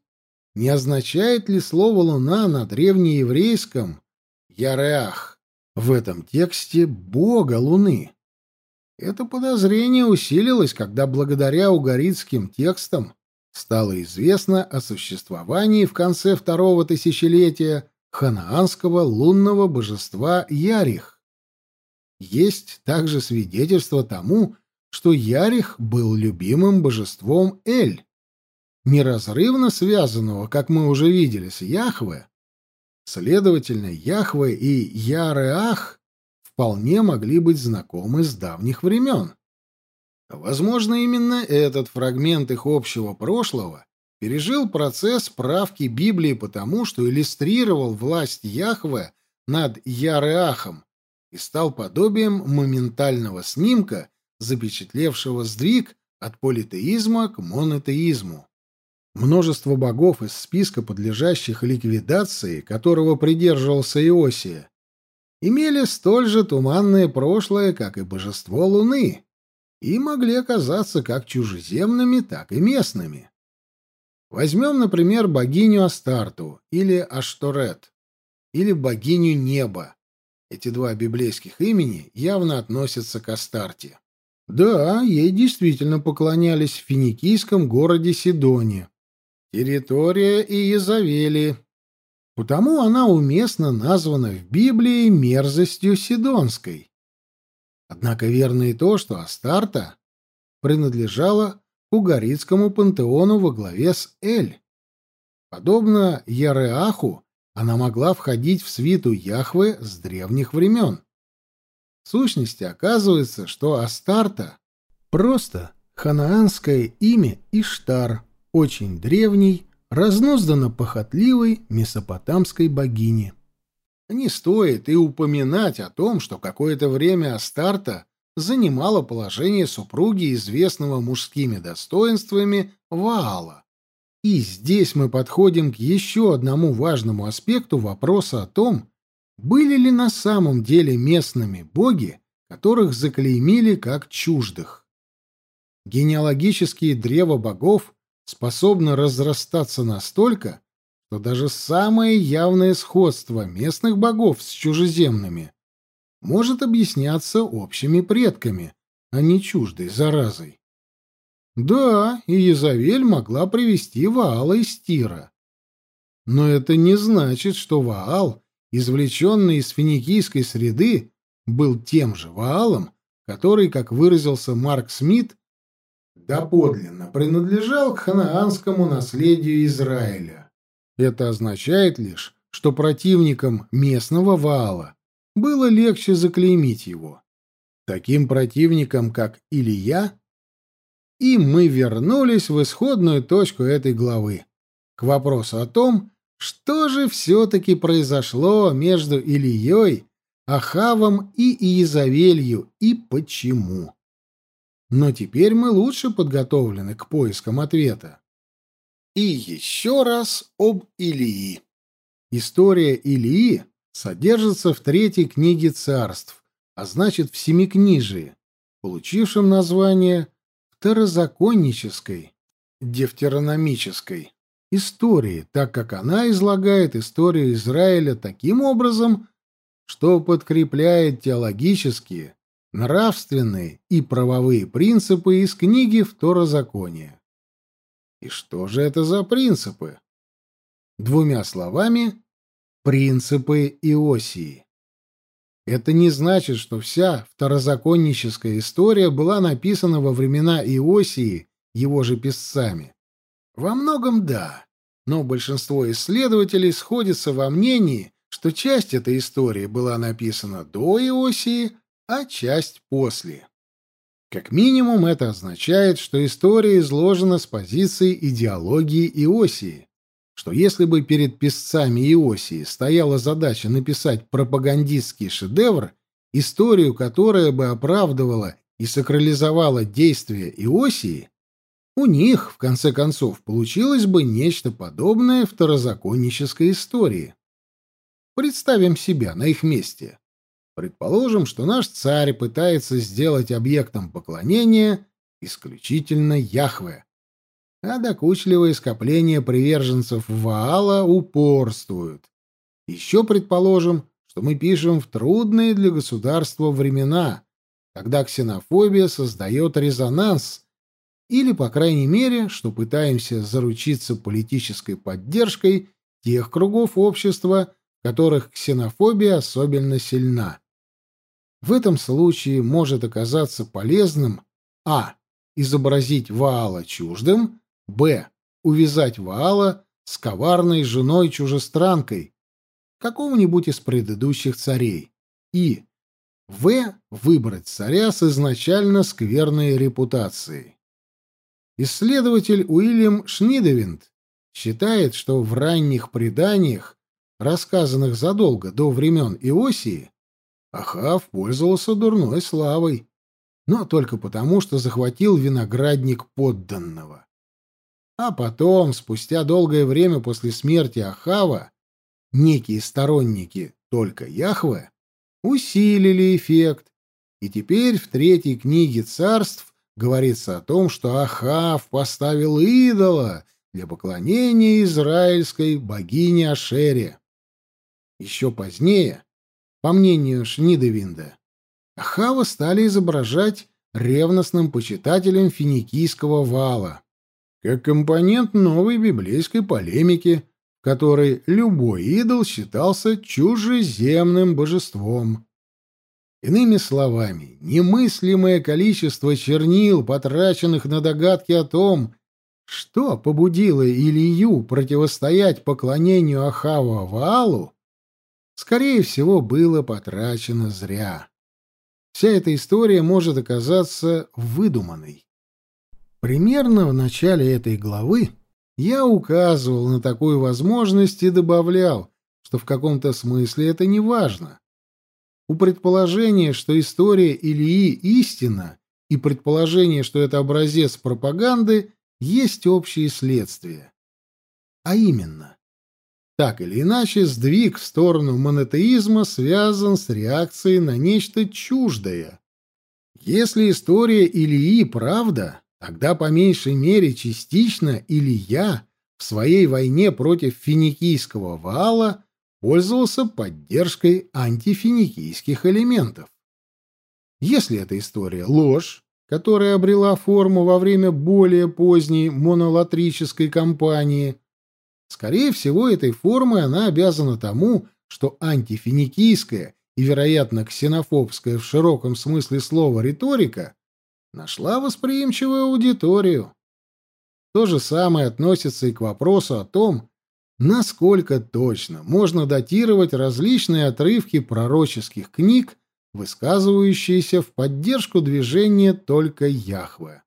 Не означает ли слово «луна» на древнееврейском «яреах» в этом тексте «бога луны»? Это подозрение усилилось, когда благодаря угорицким текстам стало известно о существовании в конце второго тысячелетия ханаанского лунного божества Ярих. Есть также свидетельство тому, что Ярих был любимым божеством Эль, неразрывно связанного, как мы уже видели, с Яхве. Следовательно, Яхве и Яреах вполне могли быть знакомы с давних времен. Возможно, именно этот фрагмент их общего прошлого пережил процесс правки Библии потому, что иллюстрировал власть Яхве над Яреахом и стал подобием моментального снимка, запечатлевшего сдвиг от политеизма к монотеизму. Множество богов из списка подлежащих ликвидации, которого придерживался Иосия, имели столь же туманное прошлое, как и божество Луны, и могли оказаться как чужеземными, так и местными. Возьмем, например, богиню Астарту или Ашторет, или богиню Неба. Эти два библейских имени явно относятся к Астарте. Да, ей действительно поклонялись в финикийском городе Сидоне. Территория Иезавели. Потому она уместно названа в Библии мерзостью Сидонской. Однако верно и то, что Астарта принадлежала угарицкому пантеону во главе с Эль. Подобно Яреаху, она могла входить в свиту Яхвы с древних времен. В сущности, оказывается, что Астарта — просто ханаанское имя Иштар, очень древней, разнузданно-похотливой месопотамской богини. Не стоит и упоминать о том, что какое-то время Астарта занимала положение супруги известного мужскими достоинствами Ваала. И здесь мы подходим к еще одному важному аспекту вопроса о том, были ли на самом деле местными боги, которых заклеймили как чуждых. Генеалогические древа богов способны разрастаться настолько, что даже самое явное сходство местных богов с чужеземными может объясняться общими предками, а не чуждой заразой. Да, и Езавель могла привести Ваала из Тира. Но это не значит, что Ваал, извлеченный из финикийской среды, был тем же Ваалом, который, как выразился Марк Смит, доподлинно принадлежал к ханаанскому наследию Израиля. Это означает лишь, что противникам местного Ваала было легче заклеймить его. Таким противникам, как Илья, и мы вернулись в исходную точку этой главы, к вопросу о том, что же все-таки произошло между Ильей, Ахавом и Иезавелью и почему. Но теперь мы лучше подготовлены к поискам ответа. И еще раз об Илии. История Илии содержится в третьей книге царств, а значит в семикнижии, получившем название второзаконнической, дефтерономической истории, так как она излагает историю Израиля таким образом, что подкрепляет теологические, нравственные и правовые принципы из книги Второзакония. И что же это за принципы? Двумя словами, принципы Иосии. Это не значит, что вся второзаконническая история была написана во времена Иосии его же писцами. Во многом да, но большинство исследователей сходятся во мнении, что часть этой истории была написана до Иосии, а часть после. Как минимум, это означает, что история изложена с позиции идеологии Иосии, что если бы перед писцами Иосии стояла задача написать пропагандистский шедевр, историю, которая бы оправдывала и сакрализовала действия Иосии, у них, в конце концов, получилось бы нечто подобное второзаконнической истории. Представим себя на их месте. Предположим, что наш царь пытается сделать объектом поклонения исключительно Яхве. а докучливые скопления приверженцев Ваала упорствуют. Еще предположим, что мы пишем в трудные для государства времена, когда ксенофобия создает резонанс, или, по крайней мере, что пытаемся заручиться политической поддержкой тех кругов общества, в которых ксенофобия особенно сильна. В этом случае может оказаться полезным а. изобразить Ваала чуждым, б. увязать Ваала с коварной женой-чужестранкой, какого-нибудь из предыдущих царей, и в. выбрать царя с изначально скверной репутацией. Исследователь Уильям Шнидевинд считает, что в ранних преданиях, рассказанных задолго до времен Иосии, Ахав пользовался дурной славой, но только потому, что захватил виноградник подданного. А потом, спустя долгое время после смерти Ахава, некие сторонники только Яхве усилили эффект, и теперь в третьей книге царств говорится о том, что Ахав поставил идола для поклонения израильской богине Ашере. Еще позднее, по мнению Шнидевинда, Ахава стали изображать ревностным почитателем финикийского вала, как компонент новой библейской полемики – которой любой идол считался чужеземным божеством. Иными словами, немыслимое количество чернил, потраченных на догадки о том, что побудило Илью противостоять поклонению Ахава Ваалу, скорее всего, было потрачено зря. Вся эта история может оказаться выдуманной. Примерно в начале этой главы я указывал на такую возможность и добавлял, что в каком-то смысле это не важно. У предположения, что история Ильи истина, и предположение, что это образец пропаганды, есть общие следствия. А именно, так или иначе, сдвиг в сторону монотеизма связан с реакцией на нечто чуждое. Если история Ильи правда, Тогда по меньшей мере частично Илья в своей войне против финикийского вала пользовался поддержкой антифиникийских элементов. Если эта история ложь, которая обрела форму во время более поздней монолатрической кампании, скорее всего, этой формой она обязана тому, что антифиникийская и, вероятно, ксенофобская в широком смысле слова риторика нашла восприимчивую аудиторию. То же самое относится и к вопросу о том, насколько точно можно датировать различные отрывки пророческих книг, высказывающиеся в поддержку движения только Яхве.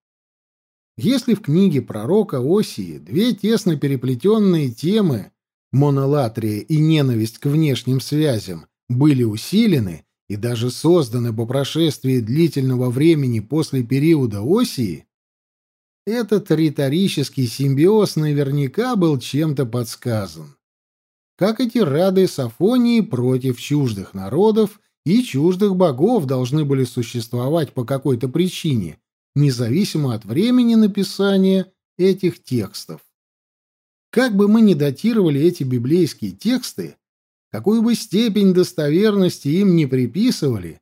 Если в книге пророка Осии две тесно переплетенные темы монолатрия и ненависть к внешним связям были усилены и даже созданы по прошествии длительного времени после периода Осии, этот риторический симбиоз наверняка был чем-то подсказан. Как эти рады Сафонии против чуждых народов и чуждых богов должны были существовать по какой-то причине, независимо от времени написания этих текстов. Как бы мы ни датировали эти библейские тексты, какую бы степень достоверности им не приписывали,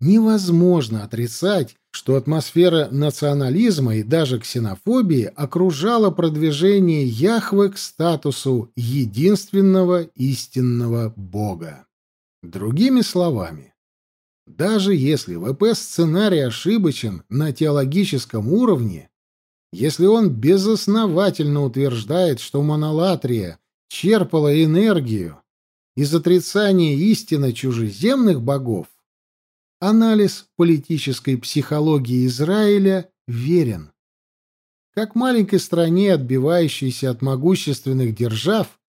невозможно отрицать, что атмосфера национализма и даже ксенофобии окружала продвижение Яхве к статусу единственного истинного Бога. Другими словами, даже если ВП-сценарий ошибочен на теологическом уровне, если он безосновательно утверждает, что монолатрия черпала энергию из отрицания истины чужеземных богов, анализ политической психологии Израиля верен. Как маленькой стране, отбивающейся от могущественных держав,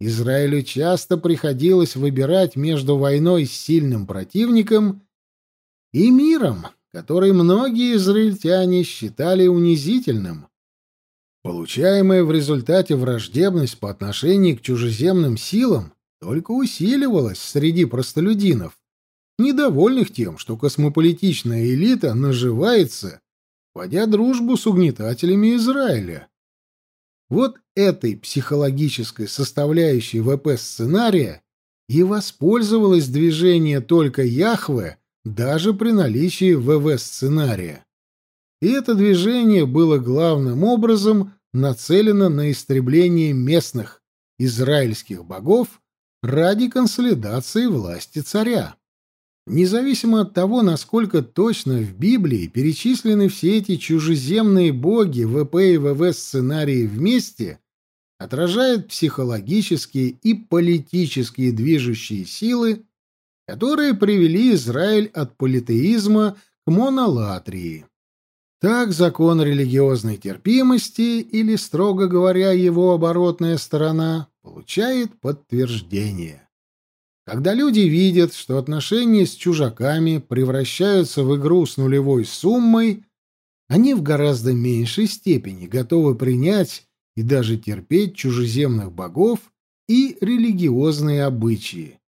Израилю часто приходилось выбирать между войной с сильным противником и миром, который многие израильтяне считали унизительным. Получаемая в результате враждебность по отношению к чужеземным силам только усиливалась среди простолюдинов, недовольных тем, что космополитичная элита наживается, водя дружбу с угнетателями Израиля. Вот этой психологической составляющей ВП-сценария и воспользовалось движение только Яхве даже при наличии ВВ-сценария. И это движение было главным образом нацелено на истребление местных израильских богов ради консолидации власти царя. Независимо от того, насколько точно в Библии перечислены все эти чужеземные боги ВП и ВВ сценарии вместе, отражает психологические и политические движущие силы, которые привели Израиль от политеизма к монолатрии. Так закон религиозной терпимости, или, строго говоря, его оборотная сторона, получает подтверждение. Когда люди видят, что отношения с чужаками превращаются в игру с нулевой суммой, они в гораздо меньшей степени готовы принять и даже терпеть чужеземных богов и религиозные обычаи.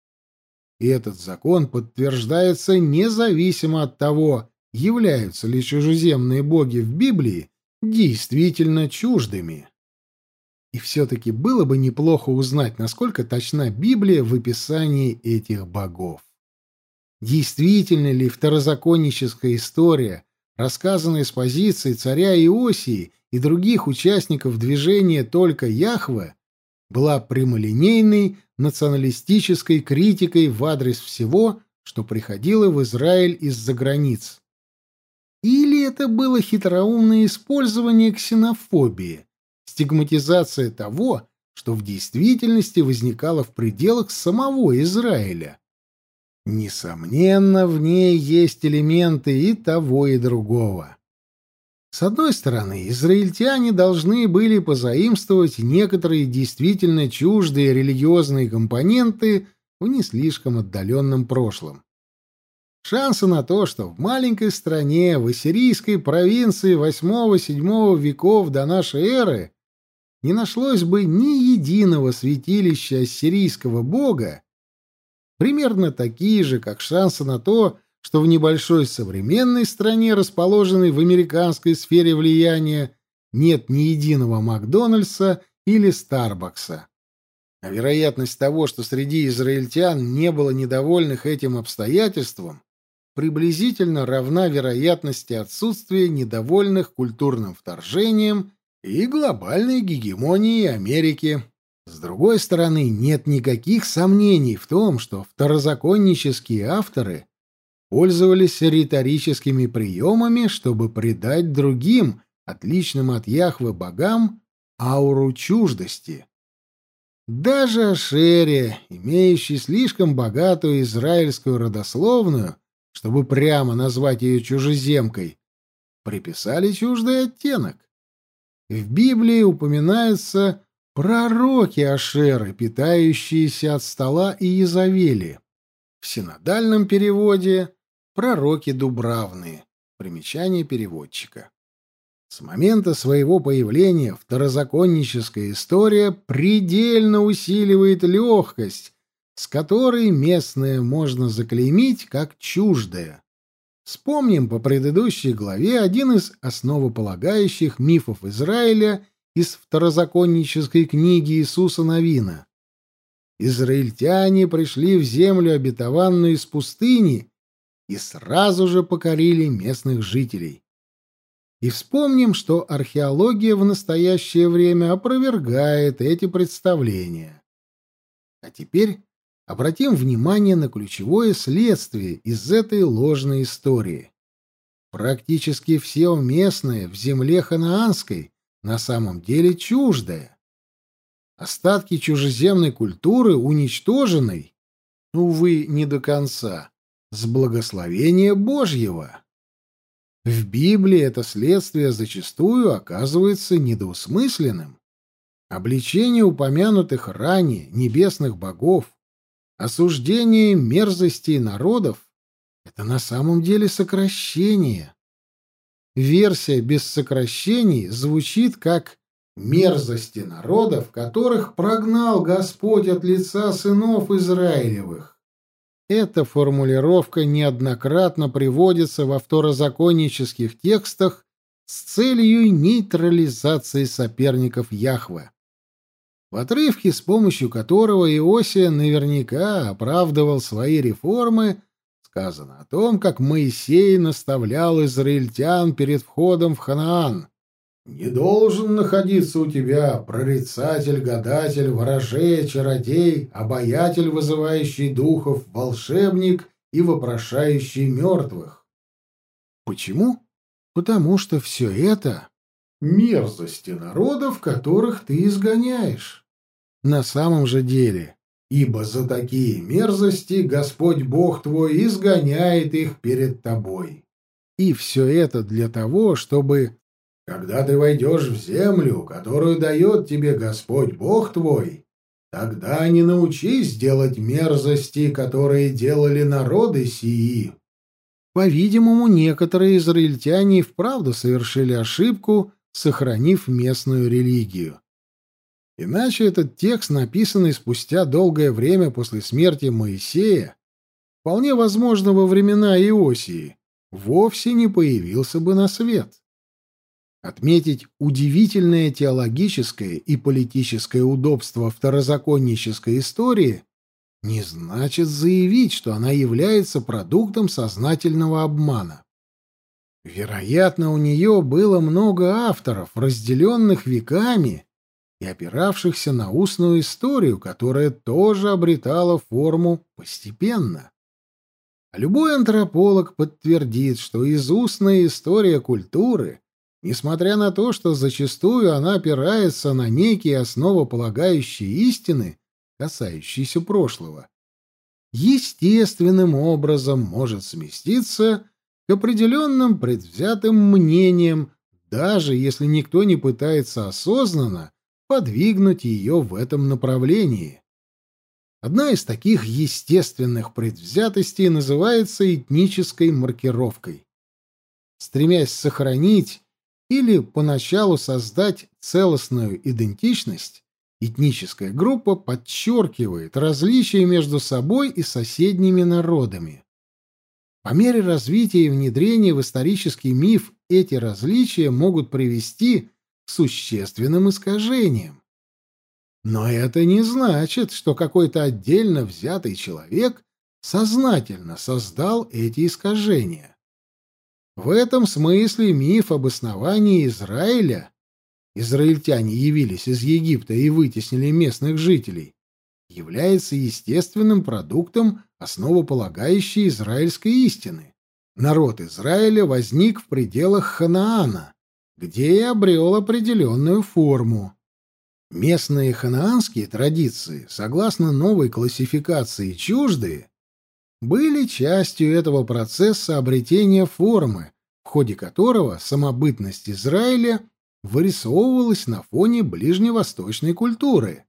И этот закон подтверждается независимо от того, являются ли чужеземные боги в Библии действительно чуждыми. И все-таки было бы неплохо узнать, насколько точна Библия в описании этих богов. Действительно ли второзаконническая история, рассказанная с позиции царя Иосии и других участников движения «Только Яхве», была прямолинейной националистической критикой в адрес всего, что приходило в Израиль из-за границ? Или это было хитроумное использование ксенофобии, стигматизация того, что в действительности возникало в пределах самого Израиля. Несомненно, в ней есть элементы и того, и другого. С одной стороны, израильтяне должны были позаимствовать некоторые действительно чуждые религиозные компоненты в не слишком отдаленном прошлом. Шансы на то, что в маленькой стране, в ассирийской провинции VIII-VII веков до нашей эры не нашлось бы ни единого святилища ассирийского бога, примерно такие же, как шансы на то, что в небольшой современной стране, расположенной в американской сфере влияния, нет ни единого Макдональдса или Старбакса. А вероятность того, что среди израильтян не было недовольных этим обстоятельством, приблизительно равна вероятности отсутствия недовольных культурным вторжением и глобальной гегемонии Америки. С другой стороны, нет никаких сомнений в том, что второзаконнические авторы пользовались риторическими приемами, чтобы придать другим, отличным от Яхвы богам, ауру чуждости. Даже Ашере, имеющий слишком богатую израильскую родословную, чтобы прямо назвать ее чужеземкой, приписали чуждый оттенок. В Библии упоминаются пророки Ашеры, питающиеся от стола и Езавели. В синодальном переводе пророки Дубравные. Примечание переводчика. С момента своего появления второзаконническая история предельно усиливает легкость, с которой местное можно заклеймить как чуждое. Вспомним по предыдущей главе один из основополагающих мифов Израиля из второзаконнической книги Иисуса Новина. Израильтяне пришли в землю обетованную из пустыни и сразу же покорили местных жителей. И вспомним, что археология в настоящее время опровергает эти представления. А теперь обратим внимание на ключевое следствие из этой ложной истории. Практически все местное в земле ханаанской на самом деле чуждое. Остатки чужеземной культуры уничтоженной, увы, не до конца, с благословения Божьего. В Библии это следствие зачастую оказывается недоусмысленным. Обличение упомянутых ранее небесных богов Осуждение мерзостей народов — это на самом деле сокращение. Версия без сокращений звучит как «мерзости народов, которых прогнал Господь от лица сынов Израилевых». Эта формулировка неоднократно приводится во второзаконнических текстах с целью нейтрализации соперников Яхве. В отрывке, с помощью которого Иосия наверняка оправдывал свои реформы, сказано о том, как Моисей наставлял израильтян перед входом в Ханаан. «Не должен находиться у тебя прорицатель, гадатель, ворожей, чародей, обаятель, вызывающий духов, волшебник и вопрошающий мертвых». Почему? Потому что все это — мерзости народов, которых ты изгоняешь. На самом же деле ибо за такие мерзости Господь Бог твой изгоняет их перед тобой. И все это для того, чтобы, когда ты войдешь в землю, которую дает тебе Господь Бог твой, тогда не научись делать мерзости, которые делали народы сии. По-видимому, некоторые израильтяне вправду совершили ошибку, сохранив местную религию. Иначе этот текст, написанный спустя долгое время после смерти Моисея, вполне возможно во времена Иосии, вовсе не появился бы на свет. Отметить удивительное теологическое и политическое удобство второзаконнической истории не значит заявить, что она является продуктом сознательного обмана. Вероятно, у нее было много авторов, разделенных веками, и опиравшихся на устную историю, которая тоже обретала форму постепенно. Любой антрополог подтвердит, что из устная история культуры, несмотря на то, что зачастую она опирается на некие основополагающие истины, касающиеся прошлого, естественным образом может сместиться к определенным предвзятым мнениям, даже если никто не пытается осознанно подвигнуть ее в этом направлении. Одна из таких естественных предвзятостей называется этнической маркировкой. Стремясь сохранить или поначалу создать целостную идентичность, этническая группа подчеркивает различия между собой и соседними народами. По мере развития и внедрения в исторический миф эти различия могут привести существенным искажением. Но это не значит, что какой-то отдельно взятый человек сознательно создал эти искажения. В этом смысле миф об основании Израиля израильтяне явились из Египта и вытеснили местных жителей, является естественным продуктом основополагающей израильской истины. Народ Израиля возник в пределах Ханаана, где и обрел определенную форму. Местные ханаанские традиции, согласно новой классификации чуждые, были частью этого процесса обретения формы, в ходе которого самобытность Израиля вырисовывалась на фоне ближневосточной культуры.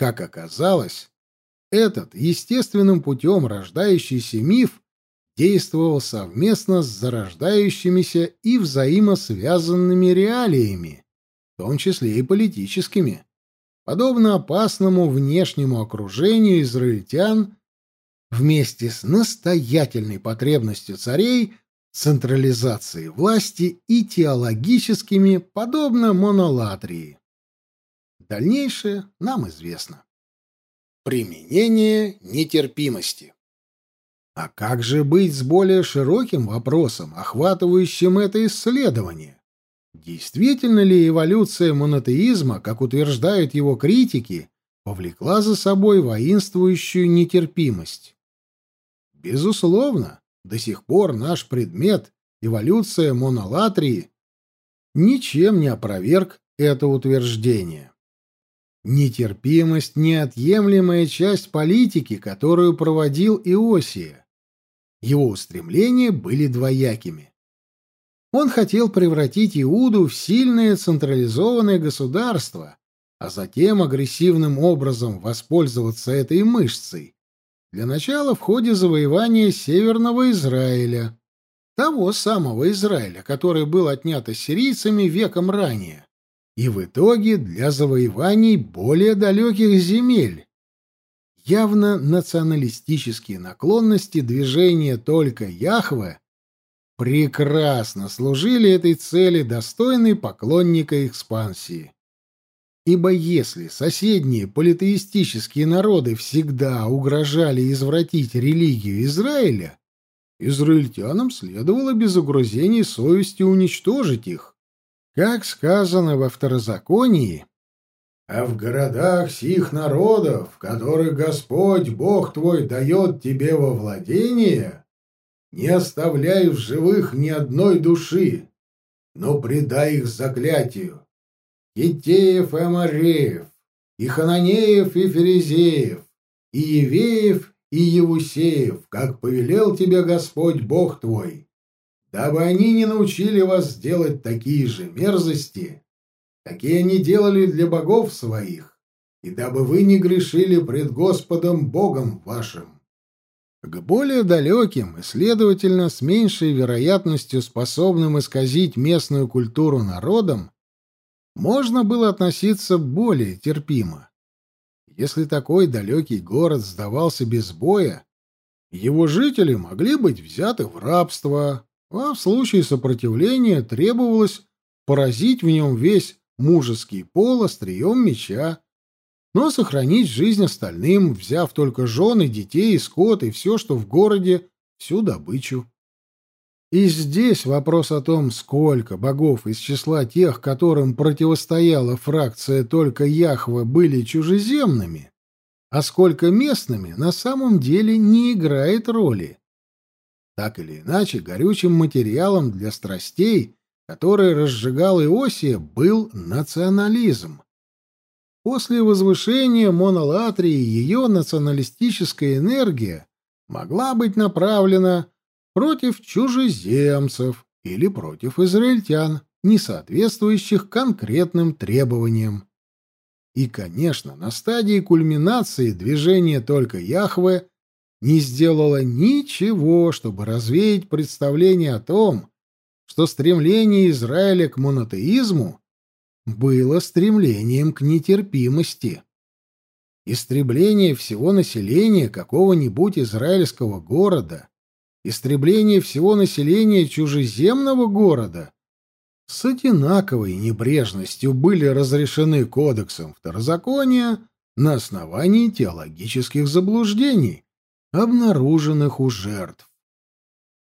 Как оказалось, этот естественным путем рождающийся миф действовал совместно с зарождающимися и взаимосвязанными реалиями, в том числе и политическими. Подобно опасному внешнему окружению израильтян, вместе с настоятельной потребностью царей централизации власти и теологическими, подобно монолатрии. Дальнейшее нам известно. Применение нетерпимости. А как же быть с более широким вопросом, охватывающим это исследование? Действительно ли эволюция монотеизма, как утверждают его критики, повлекла за собой воинствующую нетерпимость? Безусловно, до сих пор наш предмет, эволюция монолатрии, ничем не опроверг это утверждение. Нетерпимость — неотъемлемая часть политики, которую проводил Иосия. Его устремления были двоякими. Он хотел превратить Иуду в сильное централизованное государство, а затем агрессивным образом воспользоваться этой мышцей. Для начала в ходе завоевания Северного Израиля, того самого Израиля, который был отнят ассирийцами веком ранее, и в итоге для завоеваний более далеких земель, явно националистические наклонности движения только Яхве прекрасно служили этой цели достойной поклонника экспансии. Ибо если соседние политеистические народы всегда угрожали извратить религию Израиля, израильтянам следовало без угрызений совести уничтожить их. Как сказано во второзаконии, «А в городах сих народов, которых Господь, Бог твой, дает тебе во владение, не оставляй в живых ни одной души, но предай их заклятию. Китеев и Амареев, и Хананеев и Ферезеев, и Евеев и Евусеев, как повелел тебе Господь Бог твой, дабы они не научили вас делать такие же мерзости, какие они делали для богов своих, и дабы вы не грешили пред Господом Богом вашим. К более далеким и, следовательно, с меньшей вероятностью способным исказить местную культуру народам можно было относиться более терпимо. Если такой далекий город сдавался без боя, его жители могли быть взяты в рабство, а в случае сопротивления требовалось поразить в нем весь мужеский пол острием меча, но сохранить жизнь остальным, взяв только жены, детей, скот и все, что в городе, всю добычу. И здесь вопрос о том, сколько богов из числа тех, которым противостояла фракция только Яхве, были чужеземными, а сколько местными, на самом деле не играет роли. Так или иначе, горючим материалом для страстей, который разжигал Иосия, был национализм. После возвышения монолатрии ее националистическая энергия могла быть направлена против чужеземцев или против израильтян, не соответствующих конкретным требованиям. И, конечно, на стадии кульминации движение только Яхве не сделало ничего, чтобы развеять представление о том, что стремление Израиля к монотеизму было стремлением к нетерпимости. Истребление всего населения какого-нибудь израильского города истребление всего населения чужеземного города с одинаковой небрежностью были разрешены кодексом второзакония на основании теологических заблуждений, обнаруженных у жертв.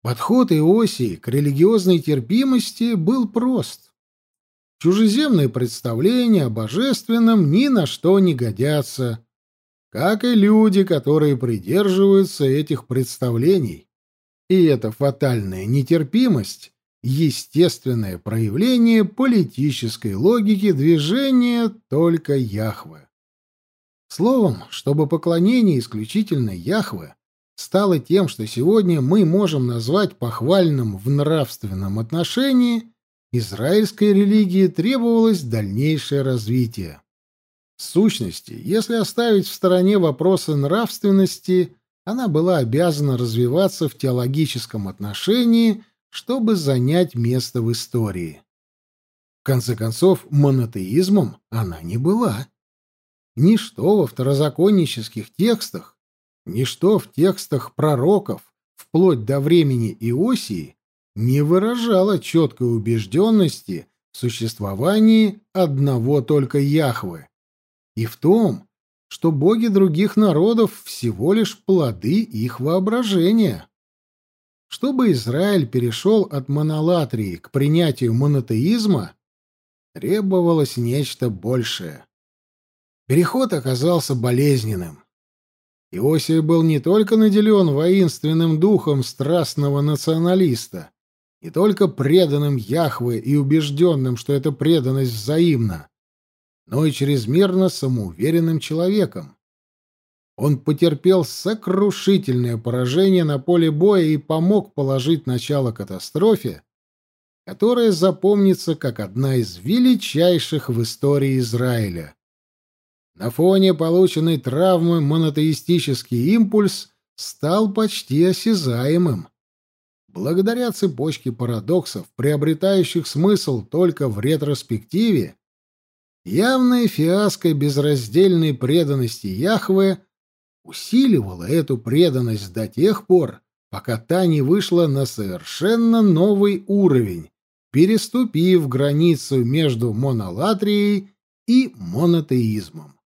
Подход Иосии к религиозной терпимости был прост. Чужеземные представления о божественном ни на что не годятся, как и люди, которые придерживаются этих представлений. И эта фатальная нетерпимость — естественное проявление политической логики движения только Яхве. Словом, чтобы поклонение исключительно Яхве стало тем, что сегодня мы можем назвать похвальным в нравственном отношении, израильской религии требовалось дальнейшее развитие. В сущности, если оставить в стороне вопросы нравственности, она была обязана развиваться в теологическом отношении, чтобы занять место в истории. В конце концов, монотеизмом она не была. Ничто во второзаконнических текстах, ничто в текстах пророков, вплоть до времени Иосии, не выражало четкой убежденности в существовании одного только Яхвы и в том, что боги других народов всего лишь плоды их воображения. Чтобы Израиль перешел от монолатрии к принятию монотеизма, требовалось нечто большее. Переход оказался болезненным. Иосия был не только наделен воинственным духом страстного националиста, не только преданным Яхве и убежденным, что эта преданность взаимна, но и чрезмерно самоуверенным человеком. Он потерпел сокрушительное поражение на поле боя и помог положить начало катастрофе, которая запомнится как одна из величайших в истории Израиля. На фоне полученной травмы монотеистический импульс стал почти осязаемым. Благодаря цепочке парадоксов, приобретающих смысл только в ретроспективе, Явная фиаско безраздельной преданности Яхве усиливала эту преданность до тех пор, пока та не вышла на совершенно новый уровень, переступив границу между монолатрией и монотеизмом.